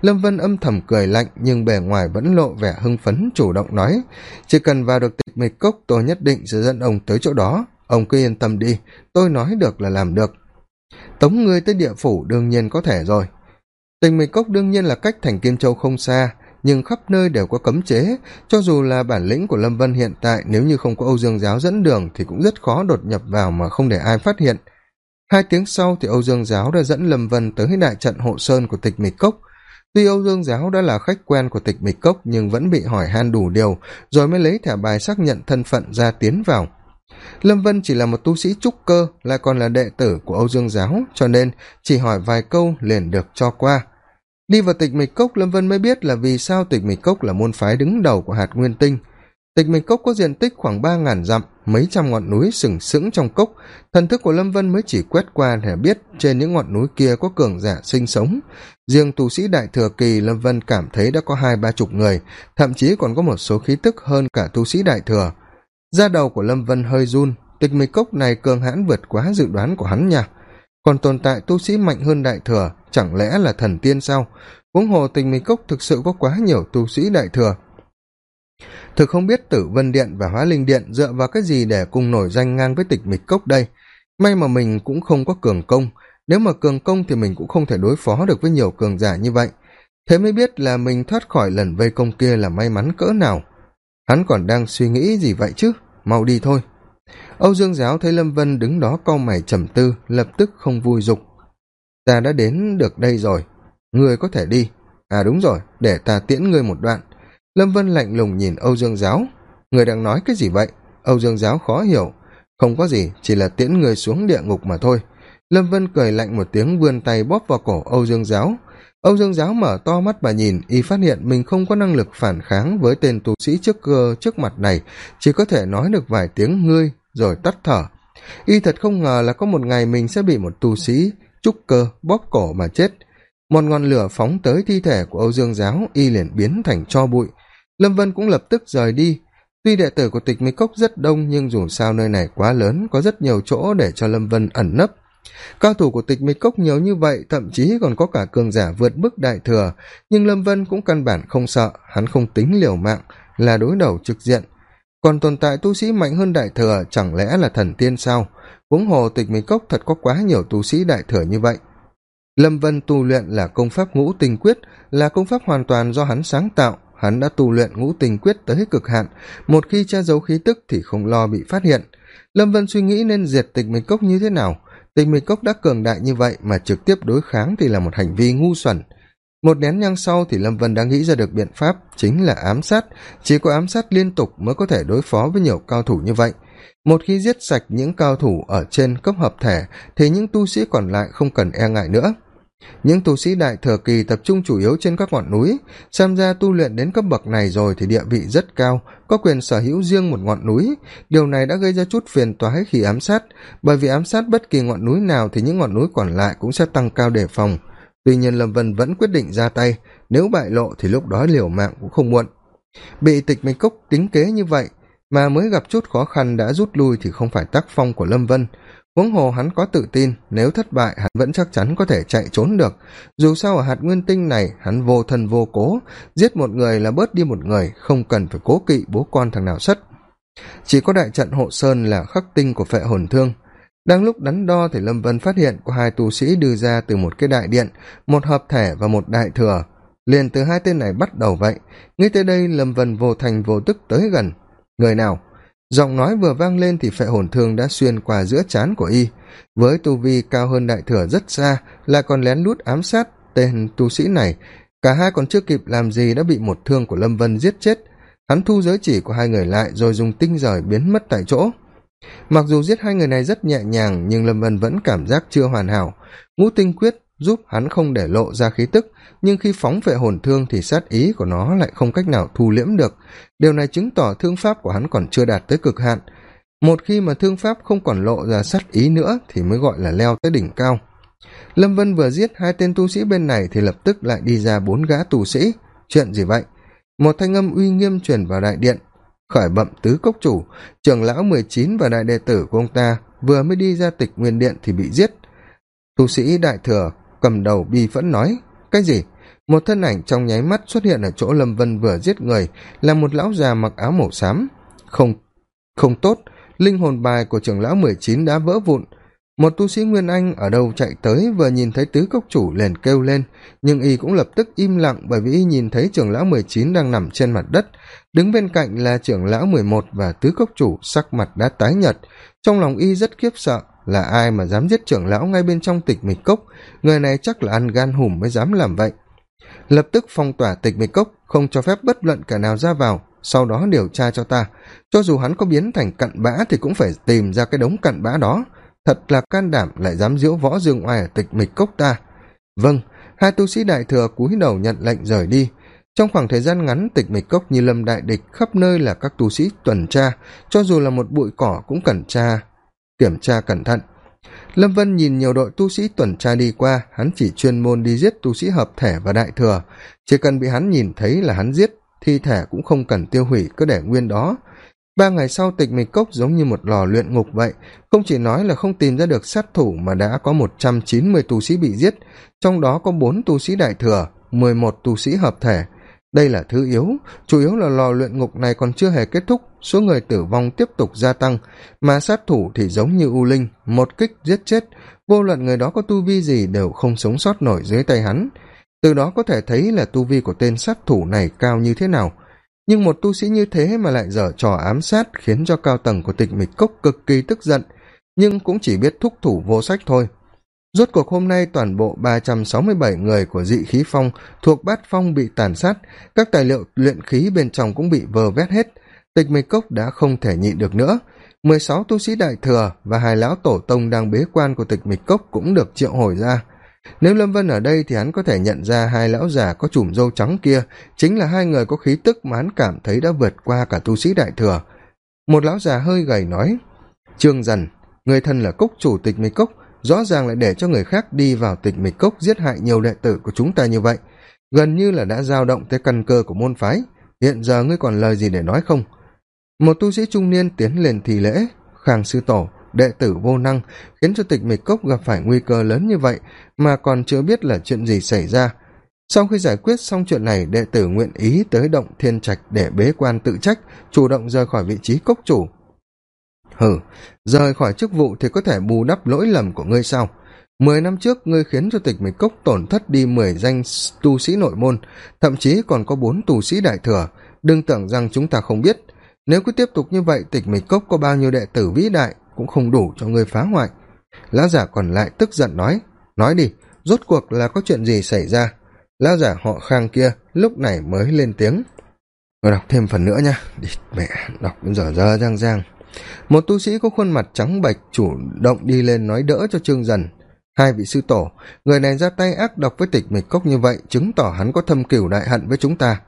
Speaker 1: Lâm vân âm thầm cười lạnh, nhưng bề ngoài vẫn lộ vẻ hưng phấn, chủ động nói, chỉ cần vào được tịch mịch cốc, tôi nhất định sẽ dẫn ông tới chỗ đó. Ông cứ yên tâm đi, tôi nói được là làm được. Tống ngươi tới địa phủ đương nhiên có thể rồi. Tịch mịch cốc đương nhiên là cách thành kim châu không xa, nhưng khắp nơi đều có cấm chế. Cho dù là bản lĩnh của lâm vân hiện tại, nếu như không có âu dương giáo dẫn đường thì cũng rất khó đột nhập vào mà không để ai phát hiện hai tiếng sau thì âu dương giáo đã dẫn lâm vân tới đại trận hộ sơn của tịch mịch cốc. Tuy âu dương giáo đã là khách quen của tịch mịch cốc nhưng vẫn bị hỏi han đủ điều, rồi mới lấy thẻ bài xác nhận thân phận ra tiến vào. Lâm vân chỉ là một tu sĩ trúc cơ, lại còn là đệ tử của âu dương giáo, cho nên chỉ hỏi vài câu liền được cho qua. Đi vào tịch mịch cốc, lâm vân mới biết là vì sao tịch mịch cốc là môn phái đứng đầu của hạt nguyên tinh. Tịch mịch cốc có diện tích khoảng ba ngàn dặm mấy trăm ngọn núi sừng sững trong cốc, thần thức của lâm vân mới chỉ quét qua để biết trên những ngọn núi kia có cường giả sinh sống. Riêng tu sĩ đại thừa kỳ, lâm vân cảm thấy đã có hai ba chục người, thậm chí còn có một số khí tức hơn cả tu sĩ đại thừa. Da đầu của lâm vân hơi run, tịch mịch cốc này cường hãn vượt quá dự đoán của hắn nhỉ? còn tồn tại tu sĩ mạnh hơn đại thừa, chẳng lẽ là thần tiên sao? Huống hồ tịch mịch cốc thực sự có quá nhiều tu sĩ đại thừa thực không biết tử vân điện và hóa linh điện dựa vào cái gì để cùng nổi danh ngang với tịch mịch cốc đây. May mà mình cũng không có cường công. Nếu mà cường công thì mình cũng không thể đối phó được với nhiều cường giả như vậy. Thế mới biết là mình thoát khỏi lần vây công kia là may mắn cỡ nào. Hắn còn đang suy nghĩ gì vậy chứ? Mau đi thôi. Âu dương giáo thấy lâm vân đứng đó cau mày trầm tư, lập tức không vui dục. Ta đã đến được đây rồi. Ngươi có thể đi. À đúng rồi, để ta tiễn ngươi một đoạn lâm vân lạnh lùng nhìn âu dương giáo. Người đang nói cái gì vậy? Âu dương giáo khó hiểu. Không có gì, chỉ là tiễn người xuống địa ngục mà thôi. Lâm vân cười lạnh một tiếng, vươn tay bóp vào cổ âu dương giáo. Âu dương giáo mở to mắt và nhìn, y phát hiện mình không có năng lực phản kháng với tên tu sĩ trước cơ trước mặt này. Chỉ có thể nói được vài tiếng ngươi, rồi tắt thở. Y thật không ngờ là có một ngày mình sẽ bị một tu sĩ trúc cơ bóp cổ mà chết một ngọn lửa phóng tới thi thể của âu dương giáo, y liền biến thành cho bụi. Lâm vân cũng lập tức rời đi. Tuy đệ tử của tịch mỹ cốc rất đông, nhưng dù sao nơi này quá lớn, có rất nhiều chỗ để cho lâm vân ẩn nấp. Cao thủ của tịch mịch cốc nhiều như vậy, thậm chí còn có cả cường giả vượt bức đại thừa. Nhưng lâm vân cũng căn bản không sợ, hắn không tính liều mạng, là đối đầu trực diện. Còn tồn tại tu sĩ mạnh hơn đại thừa chẳng lẽ là thần tiên sao? Huống hồ tịch mịch cốc thật có quá nhiều tu sĩ đại thừa như vậy lâm vân tu luyện là công pháp ngũ tình quyết, là công pháp hoàn toàn do hắn sáng tạo. Hắn đã tu luyện ngũ tình quyết tới cực hạn. Một khi che giấu khí tức thì không lo bị phát hiện. Lâm vân suy nghĩ nên diệt tịch mịch cốc như thế nào? Tịch mịch cốc đã cường đại như vậy mà trực tiếp đối kháng thì là một hành vi ngu xuẩn. Một nén nhang sau thì lâm vân đã nghĩ ra được biện pháp, chính là ám sát. Chỉ có ám sát liên tục mới có thể đối phó với nhiều cao thủ như vậy. Một khi giết sạch những cao thủ ở trên cấp hợp thể, thì những tu sĩ còn lại không cần e ngại nữa những tu sĩ đại thừa kỳ tập trung chủ yếu trên các ngọn núi. Tham gia tu luyện đến cấp bậc này rồi thì địa vị rất cao, có quyền sở hữu riêng một ngọn núi. Điều này đã gây ra chút phiền toái khi ám sát, bởi vì ám sát bất kỳ ngọn núi nào thì những ngọn núi còn lại cũng sẽ tăng cao đề phòng. Tuy nhiên lâm vân vẫn quyết định ra tay, nếu bại lộ thì lúc đó liều mạng cũng không muộn. Bị tịch mịch cốc tính kế như vậy, mà mới gặp chút khó khăn đã rút lui thì không phải tác phong của lâm vân huống hồ hắn có tự tin, nếu thất bại, hắn vẫn chắc chắn có thể chạy trốn được. Dù sao ở hạt nguyên tinh này, hắn vô thân vô cố, giết một người là bớt đi một người, không cần phải cố kỵ bố con thằng nào sất. Chỉ có đại trận hộ sơn là khắc tinh của phệ hồn thương. Đang lúc đắn đo thì lâm vân phát hiện có hai tu sĩ đưa ra từ một cái đại điện, một hợp thể và một đại thừa. Liền từ hai tên này bắt đầu vậy. Nghĩ tới đây, lâm vân vô thành vô tức tới gần. Người nào? Giọng nói vừa vang lên thì phệ hồn thương đã xuyên qua giữa trán của y. Với tu vi cao hơn đại thừa rất xa lại còn lén lút ám sát tên tu sĩ này. Cả hai còn chưa kịp làm gì đã bị một thương của lâm vân giết chết. Hắn thu giới chỉ của hai người lại rồi dùng tinh rời biến mất tại chỗ. Mặc dù giết hai người này rất nhẹ nhàng, nhưng lâm vân vẫn cảm giác chưa hoàn hảo. Ngũ tinh quyết giúp hắn không để lộ ra khí tức, nhưng khi phóng vệ hồn thương thì sát ý của nó lại không cách nào thu liễm được. Điều này chứng tỏ thương pháp của hắn còn chưa đạt tới cực hạn. Một khi mà thương pháp không còn lộ ra sát ý nữa thì mới gọi là leo tới đỉnh cao. Lâm vân vừa giết hai tên tu sĩ bên này thì lập tức lại đi ra bốn gã tù sĩ. Chuyện gì vậy? Một thanh âm uy nghiêm truyền vào đại điện. Khởi bậm tứ cốc chủ, trưởng lão mười chín và đại đệ tử của ông ta vừa mới đi ra tịch nguyên điện thì bị giết. Tu sĩ đại thừa cầm đầu bi phẫn nói, cái gì? Một thân ảnh trong nháy mắt xuất hiện ở chỗ lâm vân vừa giết người là một lão già mặc áo màu xám. Không không tốt, linh hồn bài của trưởng lão mười chín đã vỡ vụn. Một tu sĩ nguyên anh ở đâu chạy tới vừa nhìn thấy tứ cốc chủ liền kêu lên, nhưng y cũng lập tức im lặng bởi vì y nhìn thấy trưởng lão mười chín đang nằm trên mặt đất. Đứng bên cạnh là trưởng lão mười một và tứ cốc chủ, sắc mặt đã tái nhợt. Trong lòng y rất khiếp sợ là ai mà dám giết trưởng lão ngay bên trong tịch mịch cốc? Người này chắc là ăn gan hùm mới dám làm vậy. Lập tức phong tỏa tịch mịch cốc, không cho phép bất luận kẻ nào ra vào, sau đó điều tra cho ta. Cho dù hắn có biến thành cặn bã thì cũng phải tìm ra cái đống cặn bã đó. Thật là can đảm lại dám diễu võ dương oai ở tịch mịch cốc ta. Vâng hai tu sĩ đại thừa cúi đầu nhận lệnh rời đi. Trong khoảng thời gian ngắn, tịch mịch cốc như lâm đại địch khắp nơi là các tu sĩ tuần tra. Cho dù là một bụi cỏ cũng cần tra kiểm tra cẩn thận. Lâm vân nhìn nhiều đội tu sĩ tuần tra đi qua, hắn chỉ chuyên môn đi giết tu sĩ hợp thể và đại thừa. Chỉ cần bị hắn nhìn thấy là hắn giết, thi thể cũng không cần tiêu hủy, cứ để nguyên đó. Ba ngày sau tịch mịch cốc giống như một lò luyện ngục vậy, không chỉ nói là không tìm ra được sát thủ mà đã có một trăm chín mươi tu sĩ bị giết, trong đó có bốn tu sĩ đại thừa, mười một tu sĩ hợp thể đây là thứ yếu, chủ yếu là lò luyện ngục này còn chưa hề kết thúc, số người tử vong tiếp tục gia tăng. Mà sát thủ thì giống như u linh, một kích giết chết. Vô luận người đó có tu vi gì đều không sống sót nổi dưới tay hắn. Từ đó có thể thấy là tu vi của tên sát thủ này cao như thế nào. Nhưng một tu sĩ như thế mà lại dở trò ám sát khiến cho cao tầng của tịch mịch cốc cực kỳ tức giận. Nhưng cũng chỉ biết thúc thủ vô sách thôi rốt cuộc hôm nay, toàn bộ ba trăm sáu mươi bảy người của dị khí phong thuộc bát phong bị tàn sát. Các tài liệu luyện khí bên trong cũng bị vờ vét hết. Tịch mịch cốc đã không thể nhịn được nữa. Mười sáu tu sĩ đại thừa và hai lão tổ tông đang bế quan của tịch mịch cốc cũng được triệu hồi ra. Nếu lâm vân ở đây thì hắn có thể nhận ra hai lão già có chùm râu trắng kia. Chính là hai người có khí tức mà hắn cảm thấy đã vượt qua cả tu sĩ đại thừa. Một lão già hơi gầy nói, trương dần, người thân là cốc chủ tịch mịch cốc rõ ràng lại để cho người khác đi vào tịch mịch cốc giết hại nhiều đệ tử của chúng ta như vậy. Gần như là đã giao động tới căn cơ của môn phái. Hiện giờ ngươi còn lời gì để nói không? Một tu sĩ trung niên tiến lên thì lễ. Khang sư tổ, đệ tử vô năng, khiến cho tịch mịch cốc gặp phải nguy cơ lớn như vậy mà còn chưa biết là chuyện gì xảy ra. Sau khi giải quyết xong chuyện này, đệ tử nguyện ý tới động thiên trạch để bế quan tự trách, chủ động rời khỏi vị trí cốc chủ hừ, rời khỏi chức vụ thì có thể bù đắp lỗi lầm của ngươi sao? Mười năm trước, ngươi khiến cho tịch mịch cốc tổn thất đi mười danh tu sĩ nội môn, thậm chí còn có bốn tu sĩ đại thừa. Đừng tưởng rằng chúng ta không biết. Nếu cứ tiếp tục như vậy, tịch mịch cốc có bao nhiêu đệ tử vĩ đại cũng không đủ cho ngươi phá hoại. Lão giả còn lại tức giận nói nói đi, rốt cuộc là có chuyện gì xảy ra? Lão giả họ khang kia lúc này mới lên tiếng. Rồi đọc thêm phần nữa nha đi, mẹ, đọc đến giờ giờ giang giang một tu sĩ có khuôn mặt trắng bệch chủ động đi lên nói đỡ cho trương dần. Hai vị sư tổ, người này ra tay ác độc với tịch mịch cốc như vậy, chứng tỏ hắn có thâm cửu đại hận với chúng ta.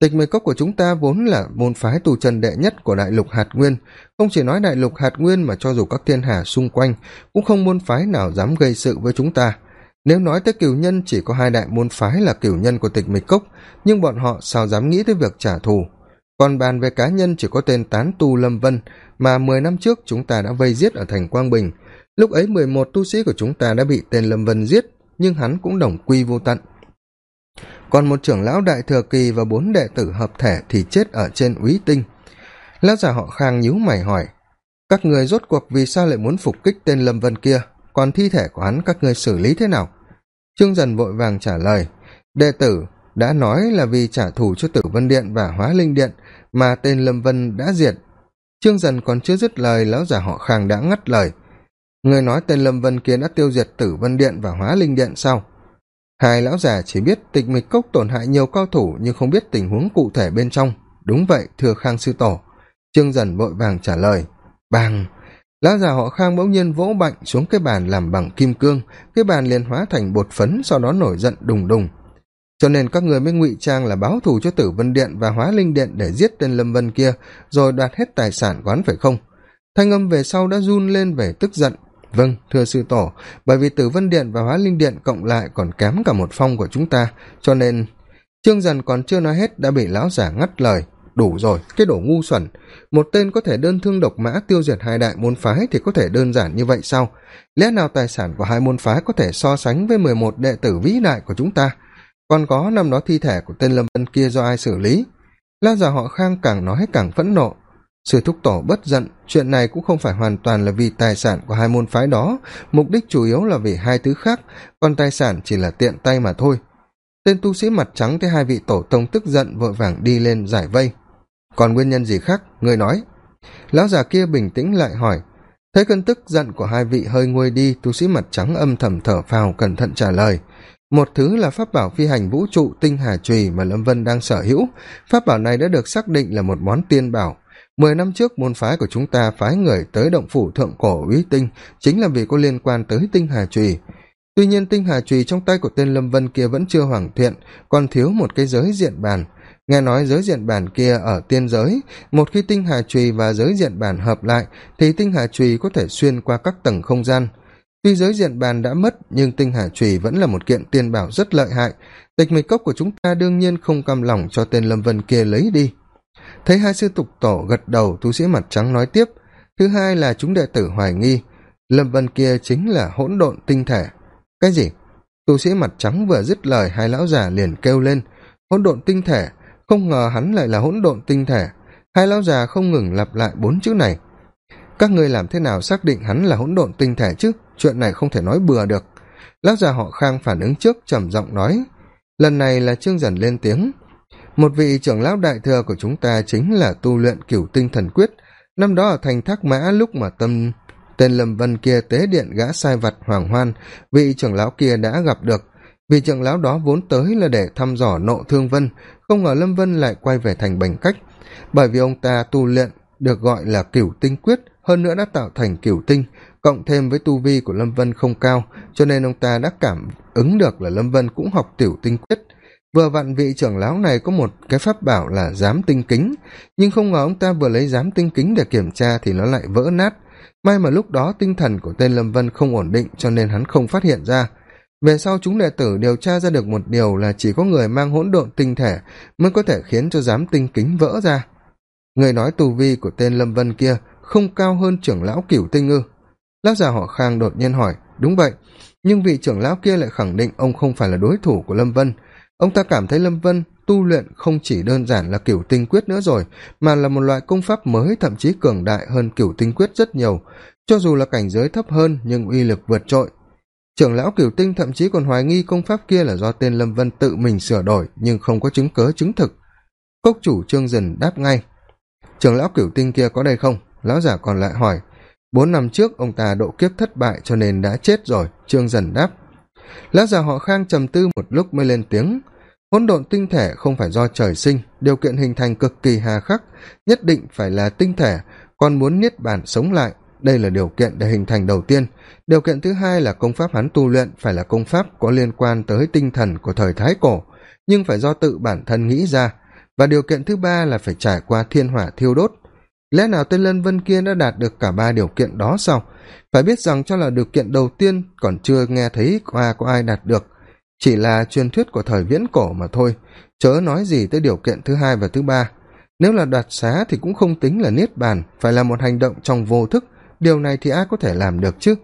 Speaker 1: Tịch mịch cốc của chúng ta vốn là môn phái tu trần đệ nhất của đại lục hạt nguyên. Không chỉ nói đại lục hạt nguyên mà cho dù các thiên hà xung quanh cũng không môn phái nào dám gây sự với chúng ta. Nếu nói tới cửu nhân, chỉ có hai đại môn phái là cửu nhân của tịch mịch cốc, nhưng bọn họ sao dám nghĩ tới việc trả thù? Còn bàn về cá nhân chỉ có tên tán tu lâm vân, mà mười năm trước chúng ta đã vây giết ở thành quang bình. Lúc ấy mười một tu sĩ của chúng ta đã bị tên lâm vân giết, nhưng hắn cũng đồng quy vô tận. Còn một trưởng lão đại thừa kỳ và bốn đệ tử hợp thể thì chết ở trên úy tinh. Lão già họ khang nhíu mày hỏi, các người rốt cuộc vì sao lại muốn phục kích tên lâm vân kia? Còn thi thể của hắn các người xử lý thế nào? Trương dần vội vàng trả lời, đệ tử đã nói là vì trả thù cho tử vân điện và hóa linh điện mà tên lâm vân đã diệt. Trương dần còn chưa dứt lời, lão già họ khang đã ngắt lời. Người nói tên lâm vân kia đã tiêu diệt tử vân điện và hóa linh điện sau hai lão già chỉ biết tịch mịch cốc tổn hại nhiều cao thủ nhưng không biết tình huống cụ thể bên trong. Đúng vậy, thưa khang sư tổ. Trương dần vội vàng trả lời. Bàng! Lão già họ khang bỗng nhiên vỗ mạnh xuống cái bàn làm bằng kim cương. Cái bàn liền hóa thành bột phấn, sau đó nổi giận đùng đùng cho nên các người mới ngụy trang là báo thù cho tử vân điện và hóa linh điện để giết tên lâm vân kia, rồi đoạt hết tài sản quán phải không? Thanh âm về sau đã run lên về tức giận. Vâng thưa sư tổ, bởi vì tử vân điện và hóa linh điện cộng lại còn kém cả một phong của chúng ta, cho nên trương dần còn chưa nói hết đã bị lão giả ngắt lời. Đủ rồi, cái đổ ngu xuẩn. Một tên có thể đơn thương độc mã tiêu diệt hai đại môn phái thì có thể đơn giản như vậy sao? Lẽ nào tài sản của hai môn phái có thể so sánh với mười một đệ tử vĩ đại của chúng ta? Còn có năm đó thi thể của tên lâm vân kia do ai xử lý? La già họ khang càng nói càng phẫn nộ. Sư thúc tổ bất giận, chuyện này cũng không phải hoàn toàn là vì tài sản của hai môn phái đó, mục đích chủ yếu là vì hai thứ khác, còn tài sản chỉ là tiện tay mà thôi. Tên tu sĩ mặt trắng thấy hai vị tổ tông tức giận vội vàng đi lên giải vây. Còn nguyên nhân gì khác, người nói? Lão già kia bình tĩnh lại hỏi. Thấy cơn tức giận của hai vị hơi nguôi đi, tu sĩ mặt trắng âm thầm thở phào cẩn thận trả lời một thứ là pháp bảo phi hành vũ trụ tinh hà trùy mà lâm vân đang sở hữu. Pháp bảo này đã được xác định là một món tiên bảo. Mười năm trước, môn phái của chúng ta phái người tới động phủ thượng cổ uy tinh, chính là vì có liên quan tới tinh hà trùy. Tuy nhiên, tinh hà trùy trong tay của tên lâm vân kia vẫn chưa hoàn thiện, còn thiếu một cái giới diện bàn nghe nói giới diện bản kia ở tiên giới, một khi tinh hà trùy và giới diện bản hợp lại, thì tinh hà trùy có thể xuyên qua các tầng không gian tuy giới diện bàn đã mất, nhưng tinh hà trùy vẫn là một kiện tiền bảo rất lợi hại. Tịch mịch cốc của chúng ta đương nhiên không cam lòng cho tên lâm vân kia lấy đi. Thấy hai sư tục tổ gật đầu tu sĩ mặt trắng nói tiếp, thứ hai là chúng đệ tử hoài nghi. Lâm vân kia chính là hỗn độn tinh thể. Cái gì? Tu sĩ mặt trắng vừa dứt lời, hai lão già liền kêu lên, hỗn độn tinh thể? Không ngờ hắn lại là hỗn độn tinh thể. Hai lão già không ngừng lặp lại bốn chữ này các ngươi làm thế nào xác định hắn là hỗn độn tinh thể chứ? Chuyện này không thể nói bừa được. Lão già họ khang phản ứng trước, trầm giọng nói, lần này là trương dần lên tiếng. Một vị trưởng lão đại thừa của chúng ta chính là tu luyện cửu tinh thần quyết. Năm đó ở thành thác mã, lúc mà tâm, tên lâm vân kia tế điện gã sai vặt hoàng hoan, vị trưởng lão kia đã gặp được. Vị trưởng lão đó vốn tới là để thăm dò nộ thương vân, không ngờ lâm vân lại quay về thành bành cách. Bởi vì ông ta tu luyện được gọi là cửu tinh quyết hơn nữa đã tạo thành cửu tinh, cộng thêm với tu vi của lâm vân không cao, cho nên ông ta đã cảm ứng được là lâm vân cũng học tiểu tinh quyết. Vừa vặn vị trưởng lão này có một cái pháp bảo là giám tinh kính, nhưng không ngờ ông ta vừa lấy giám tinh kính để kiểm tra thì nó lại vỡ nát. May mà lúc đó tinh thần của tên lâm vân không ổn định, cho nên hắn không phát hiện ra. Về sau chúng đệ tử điều tra ra được một điều là chỉ có người mang hỗn độn tinh thể mới có thể khiến cho giám tinh kính vỡ ra. Người nói tù vi của tên lâm vân kia không cao hơn trưởng lão cửu tinh ư lão già họ khang đột nhiên hỏi, đúng vậy, nhưng vị trưởng lão kia lại khẳng định ông không phải là đối thủ của lâm vân. Ông ta cảm thấy lâm vân tu luyện không chỉ đơn giản là kiểu tinh quyết nữa rồi, mà là một loại công pháp mới, thậm chí cường đại hơn kiểu tinh quyết rất nhiều. Cho dù là cảnh giới thấp hơn, nhưng uy lực vượt trội. Trưởng lão kiểu tinh thậm chí còn hoài nghi công pháp kia là do tên lâm vân tự mình sửa đổi, nhưng không có chứng cớ chứng thực. Cốc chủ trương dần đáp ngay, trưởng lão kiểu tinh kia có đây không? Lão giả còn lại hỏi, bốn năm trước ông ta độ kiếp thất bại cho nên đã chết rồi? Trương dần đáp, lão già họ khang trầm tư một lúc mới lên tiếng, hỗn độn tinh thể không phải do trời sinh, điều kiện hình thành cực kỳ hà khắc, nhất định phải là tinh thể còn muốn niết bàn sống lại, đây là điều kiện để hình thành đầu tiên. Điều kiện thứ hai là công pháp hắn tu luyện phải là công pháp có liên quan tới tinh thần của thời thái cổ, nhưng phải do tự bản thân nghĩ ra. Và điều kiện thứ ba là phải trải qua thiên hỏa thiêu đốt lẽ nào tên lân vân kia đã đạt được cả ba điều kiện đó sao? Phải biết rằng cho là điều kiện đầu tiên còn chưa nghe thấy qua có ai đạt được. Chỉ là truyền thuyết của thời viễn cổ mà thôi. Chớ nói gì tới điều kiện thứ hai và thứ ba. Nếu là đoạt xá thì cũng không tính là niết bàn, phải là một hành động trong vô thức. Điều này thì ai có thể làm được chứ?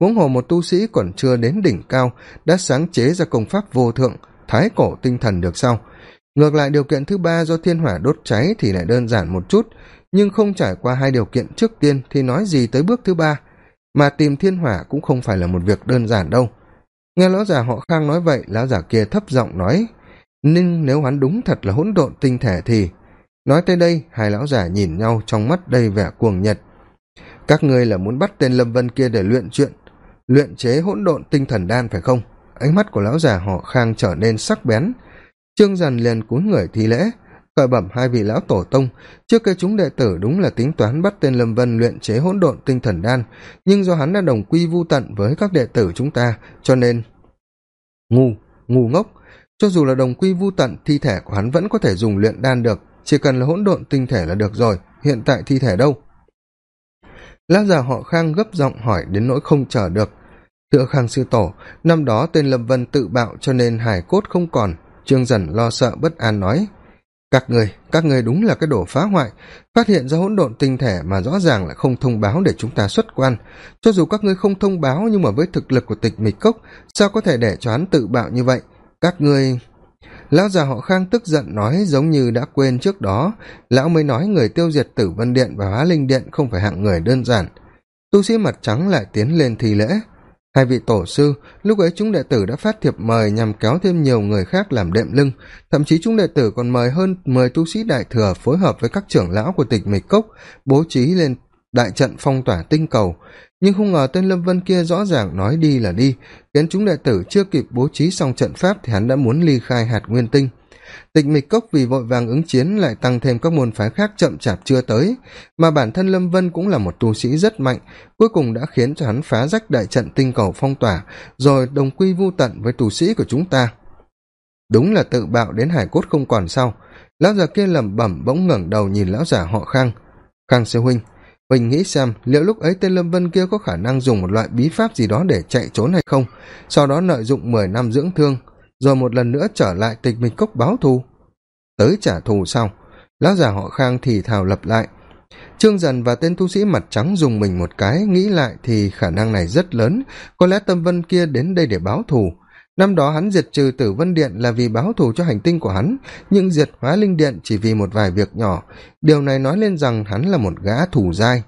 Speaker 1: Huống hồ một tu sĩ còn chưa đến đỉnh cao, đã sáng chế ra công pháp vô thượng, thái cổ tinh thần được sao? Ngược lại, điều kiện thứ ba do thiên hỏa đốt cháy thì lại đơn giản một chút nhưng không trải qua hai điều kiện trước tiên thì nói gì tới bước thứ ba, mà tìm thiên hỏa cũng không phải là một việc đơn giản đâu. Nghe lão già họ khang nói vậy, lão già kia thấp giọng nói nhưng nếu hắn đúng thật là hỗn độn tinh thể thì nói tới đây, hai lão già nhìn nhau trong mắt đầy vẻ cuồng nhật các ngươi là muốn bắt tên lâm vân kia để luyện chuyện, luyện chế hỗn độn tinh thần đan phải không? Ánh mắt của lão già họ khang trở nên sắc bén. Trương dần liền cúi người thi lễ khởi bẩm hai vị lão tổ tông. Trước kia chúng đệ tử đúng là tính toán bắt tên lâm vân luyện chế hỗn độn tinh thần đan, nhưng do hắn đã đồng quy vô tận với các đệ tử chúng ta, cho nên ngu ngu ngốc. Cho dù là đồng quy vô tận, thi thể của hắn vẫn có thể dùng luyện đan được, chỉ cần là hỗn độn tinh thể là được rồi, hiện tại thi thể đâu? Lão già họ khang gấp giọng hỏi đến nỗi không chờ được. Thưa khang sư tổ, năm đó tên lâm vân tự bạo cho nên hải cốt không còn. Trương dần lo sợ bất an nói các người các người đúng là cái đồ phá hoại. Phát hiện ra hỗn độn tinh thể mà rõ ràng là không thông báo để chúng ta xuất quan. Cho dù các ngươi không thông báo nhưng mà với thực lực của tịch mịch cốc, sao có thể để cho hắn tự bạo như vậy? Các ngươi, lão già họ khang tức giận nói giống như đã quên trước đó. Lão mới nói người tiêu diệt tử vân điện và hóa linh điện không phải hạng người đơn giản. Tu sĩ mặt trắng lại tiến lên thi lễ hai vị tổ sư, lúc ấy chúng đệ tử đã phát thiệp mời nhằm kéo thêm nhiều người khác làm đệm lưng. Thậm chí chúng đệ tử còn mời hơn mười tu sĩ đại thừa phối hợp với các trưởng lão của tịch mịch cốc, bố trí lên đại trận phong tỏa tinh cầu. Nhưng không ngờ tên lâm vân kia rõ ràng nói đi là đi, khiến chúng đệ tử chưa kịp bố trí xong trận pháp thì hắn đã muốn ly khai hạt nguyên tinh tịch mịch cốc vì vội vàng ứng chiến lại tăng thêm các môn phái khác chậm chạp chưa tới, mà bản thân lâm vân cũng là một tu sĩ rất mạnh, cuối cùng đã khiến cho hắn phá rách đại trận tinh cầu phong tỏa, rồi đồng quy vô tận với tu sĩ của chúng ta. Đúng là tự bạo đến hải cốt không còn sau lão già kia lẩm bẩm bỗng ngẩng đầu nhìn lão già họ khang. Khang sư huynh huỳnh nghĩ xem liệu lúc ấy tên lâm vân kia có khả năng dùng một loại bí pháp gì đó để chạy trốn hay không? Sau đó lợi dụng mười năm dưỡng thương rồi một lần nữa trở lại tịch mình cốc báo thù. Tới trả thù sau, lão già họ khang thì thào lập lại. Trương dần và tên tu sĩ mặt trắng dùng mình một cái, nghĩ lại thì khả năng này rất lớn. Có lẽ tâm vân kia đến đây để báo thù. Năm đó hắn diệt trừ tử vân điện là vì báo thù cho hành tinh của hắn, nhưng diệt hóa linh điện chỉ vì một vài việc nhỏ. Điều này nói lên rằng hắn là một gã thủ dai.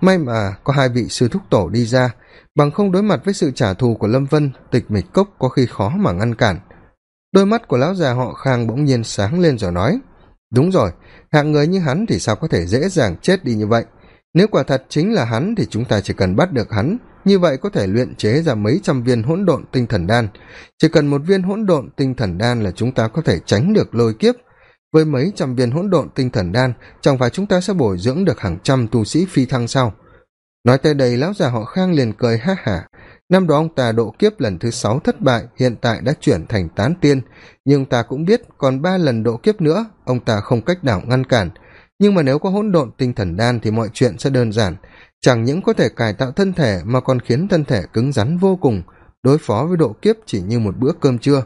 Speaker 1: May mà có hai vị sư thúc tổ đi ra bằng không đối mặt với sự trả thù của lâm vân, tịch mịch cốc có khi khó mà ngăn cản. Đôi mắt của lão già họ khang bỗng nhiên sáng lên rồi nói, đúng rồi, hạng người như hắn thì sao có thể dễ dàng chết đi như vậy? Nếu quả thật chính là hắn thì chúng ta chỉ cần bắt được hắn, như vậy có thể luyện chế ra mấy trăm viên hỗn độn tinh thần đan. Chỉ cần một viên hỗn độn tinh thần đan là chúng ta có thể tránh được lôi kiếp. Với mấy trăm viên hỗn độn tinh thần đan, chẳng phải chúng ta sẽ bồi dưỡng được hàng trăm tu sĩ phi thăng sao? Nói tới đây, lão già họ khang liền cười ha hả. Năm đó ông ta độ kiếp lần thứ sáu thất bại, hiện tại đã chuyển thành tán tiên. Nhưng ta cũng biết còn ba lần độ kiếp nữa, ông ta không cách nào ngăn cản. Nhưng mà nếu có hỗn độn tinh thần đan thì mọi chuyện sẽ đơn giản. Chẳng những có thể cải tạo thân thể, mà còn khiến thân thể cứng rắn vô cùng. Đối phó với độ kiếp chỉ như một bữa cơm trưa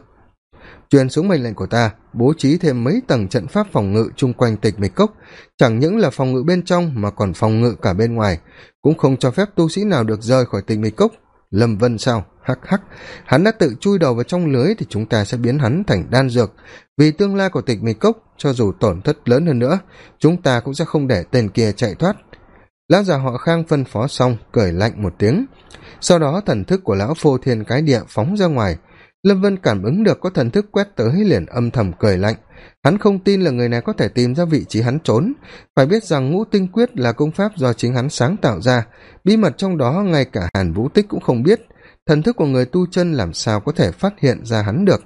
Speaker 1: truyền xuống mệnh lệnh của ta, bố trí thêm mấy tầng trận pháp phòng ngự chung quanh tịch mịch cốc. Chẳng những là phòng ngự bên trong mà còn phòng ngự cả bên ngoài. Cũng không cho phép tu sĩ nào được rời khỏi tịch mịch cốc. Lâm vân sao? Hắc hắc. Hắn đã tự chui đầu vào trong lưới thì chúng ta sẽ biến hắn thành đan dược. Vì tương lai của tịch mịch cốc, cho dù tổn thất lớn hơn nữa, chúng ta cũng sẽ không để tên kia chạy thoát. Lão già họ khang phân phó xong, cười lạnh một tiếng. Sau đó thần thức của lão phô thiên cái địa phóng ra ngoài lâm vân cảm ứng được có thần thức quét tới liền âm thầm cười lạnh. Hắn không tin là người này có thể tìm ra vị trí hắn trốn. Phải biết rằng ngũ tinh quyết là công pháp do chính hắn sáng tạo ra. Bí mật trong đó ngay cả hàn vũ tích cũng không biết. Thần thức của người tu chân làm sao có thể phát hiện ra hắn được?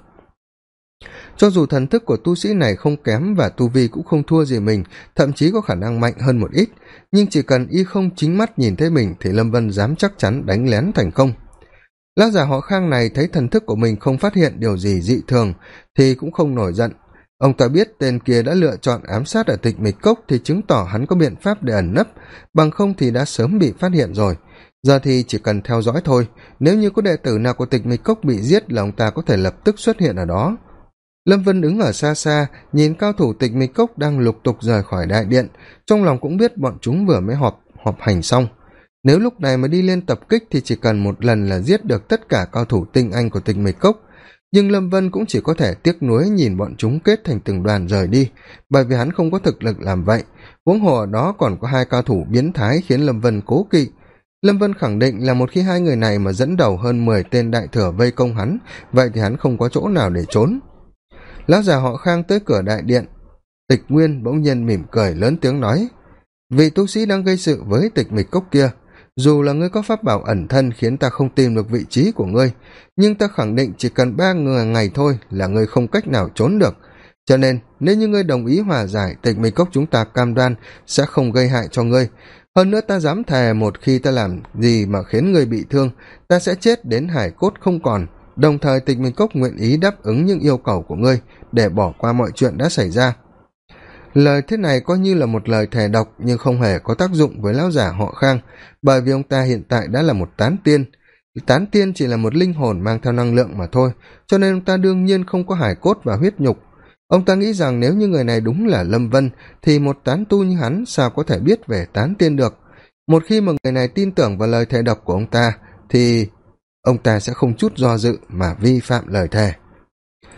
Speaker 1: Cho dù thần thức của tu sĩ này không kém và tu vi cũng không thua gì mình, thậm chí có khả năng mạnh hơn một ít, nhưng chỉ cần y không chính mắt nhìn thấy mình thì lâm vân dám chắc chắn đánh lén thành công lão già họ khang này thấy thần thức của mình không phát hiện điều gì dị thường, thì cũng không nổi giận. Ông ta biết tên kia đã lựa chọn ám sát ở tịch mịch cốc thì chứng tỏ hắn có biện pháp để ẩn nấp, bằng không thì đã sớm bị phát hiện rồi. Giờ thì chỉ cần theo dõi thôi, nếu như có đệ tử nào của tịch mịch cốc bị giết là ông ta có thể lập tức xuất hiện ở đó. Lâm vân đứng ở xa xa, nhìn cao thủ tịch mịch cốc đang lục tục rời khỏi đại điện, trong lòng cũng biết bọn chúng vừa mới họp họp hành xong nếu lúc này mà đi lên tập kích thì chỉ cần một lần là giết được tất cả cao thủ tinh anh của tịch mịch cốc. Nhưng lâm vân cũng chỉ có thể tiếc nuối nhìn bọn chúng kết thành từng đoàn rời đi, bởi vì hắn không có thực lực làm vậy. Huống hồ ở đó còn có hai cao thủ biến thái khiến lâm vân cố kỵ. Lâm vân khẳng định là một khi hai người này mà dẫn đầu hơn mười tên đại thừa vây công hắn, vậy thì hắn không có chỗ nào để trốn. Lão già họ khang tới cửa đại điện. Tịch nguyên bỗng nhiên mỉm cười lớn tiếng nói, vị tu sĩ đang gây sự với tịch mịch cốc kia dù là ngươi có pháp bảo ẩn thân khiến ta không tìm được vị trí của ngươi, nhưng ta khẳng định chỉ cần ba người ngày thôi là ngươi không cách nào trốn được. Cho nên, nếu như ngươi đồng ý hòa giải, tịch mịch cốc chúng ta cam đoan sẽ không gây hại cho ngươi. Hơn nữa ta dám thề một khi ta làm gì mà khiến ngươi bị thương, ta sẽ chết đến hải cốt không còn. Đồng thời, tịch mịch cốc nguyện ý đáp ứng những yêu cầu của ngươi để bỏ qua mọi chuyện đã xảy ra lời thế này coi như là một lời thề độc, nhưng không hề có tác dụng với lão giả họ khang, bởi vì ông ta hiện tại đã là một tán tiên. Tán tiên chỉ là một linh hồn mang theo năng lượng mà thôi, cho nên ông ta đương nhiên không có hải cốt và huyết nhục. Ông ta nghĩ rằng nếu như người này đúng là lâm vân, thì một tán tu như hắn sao có thể biết về tán tiên được? Một khi mà người này tin tưởng vào lời thề độc của ông ta, thì ông ta sẽ không chút do dự mà vi phạm lời thề.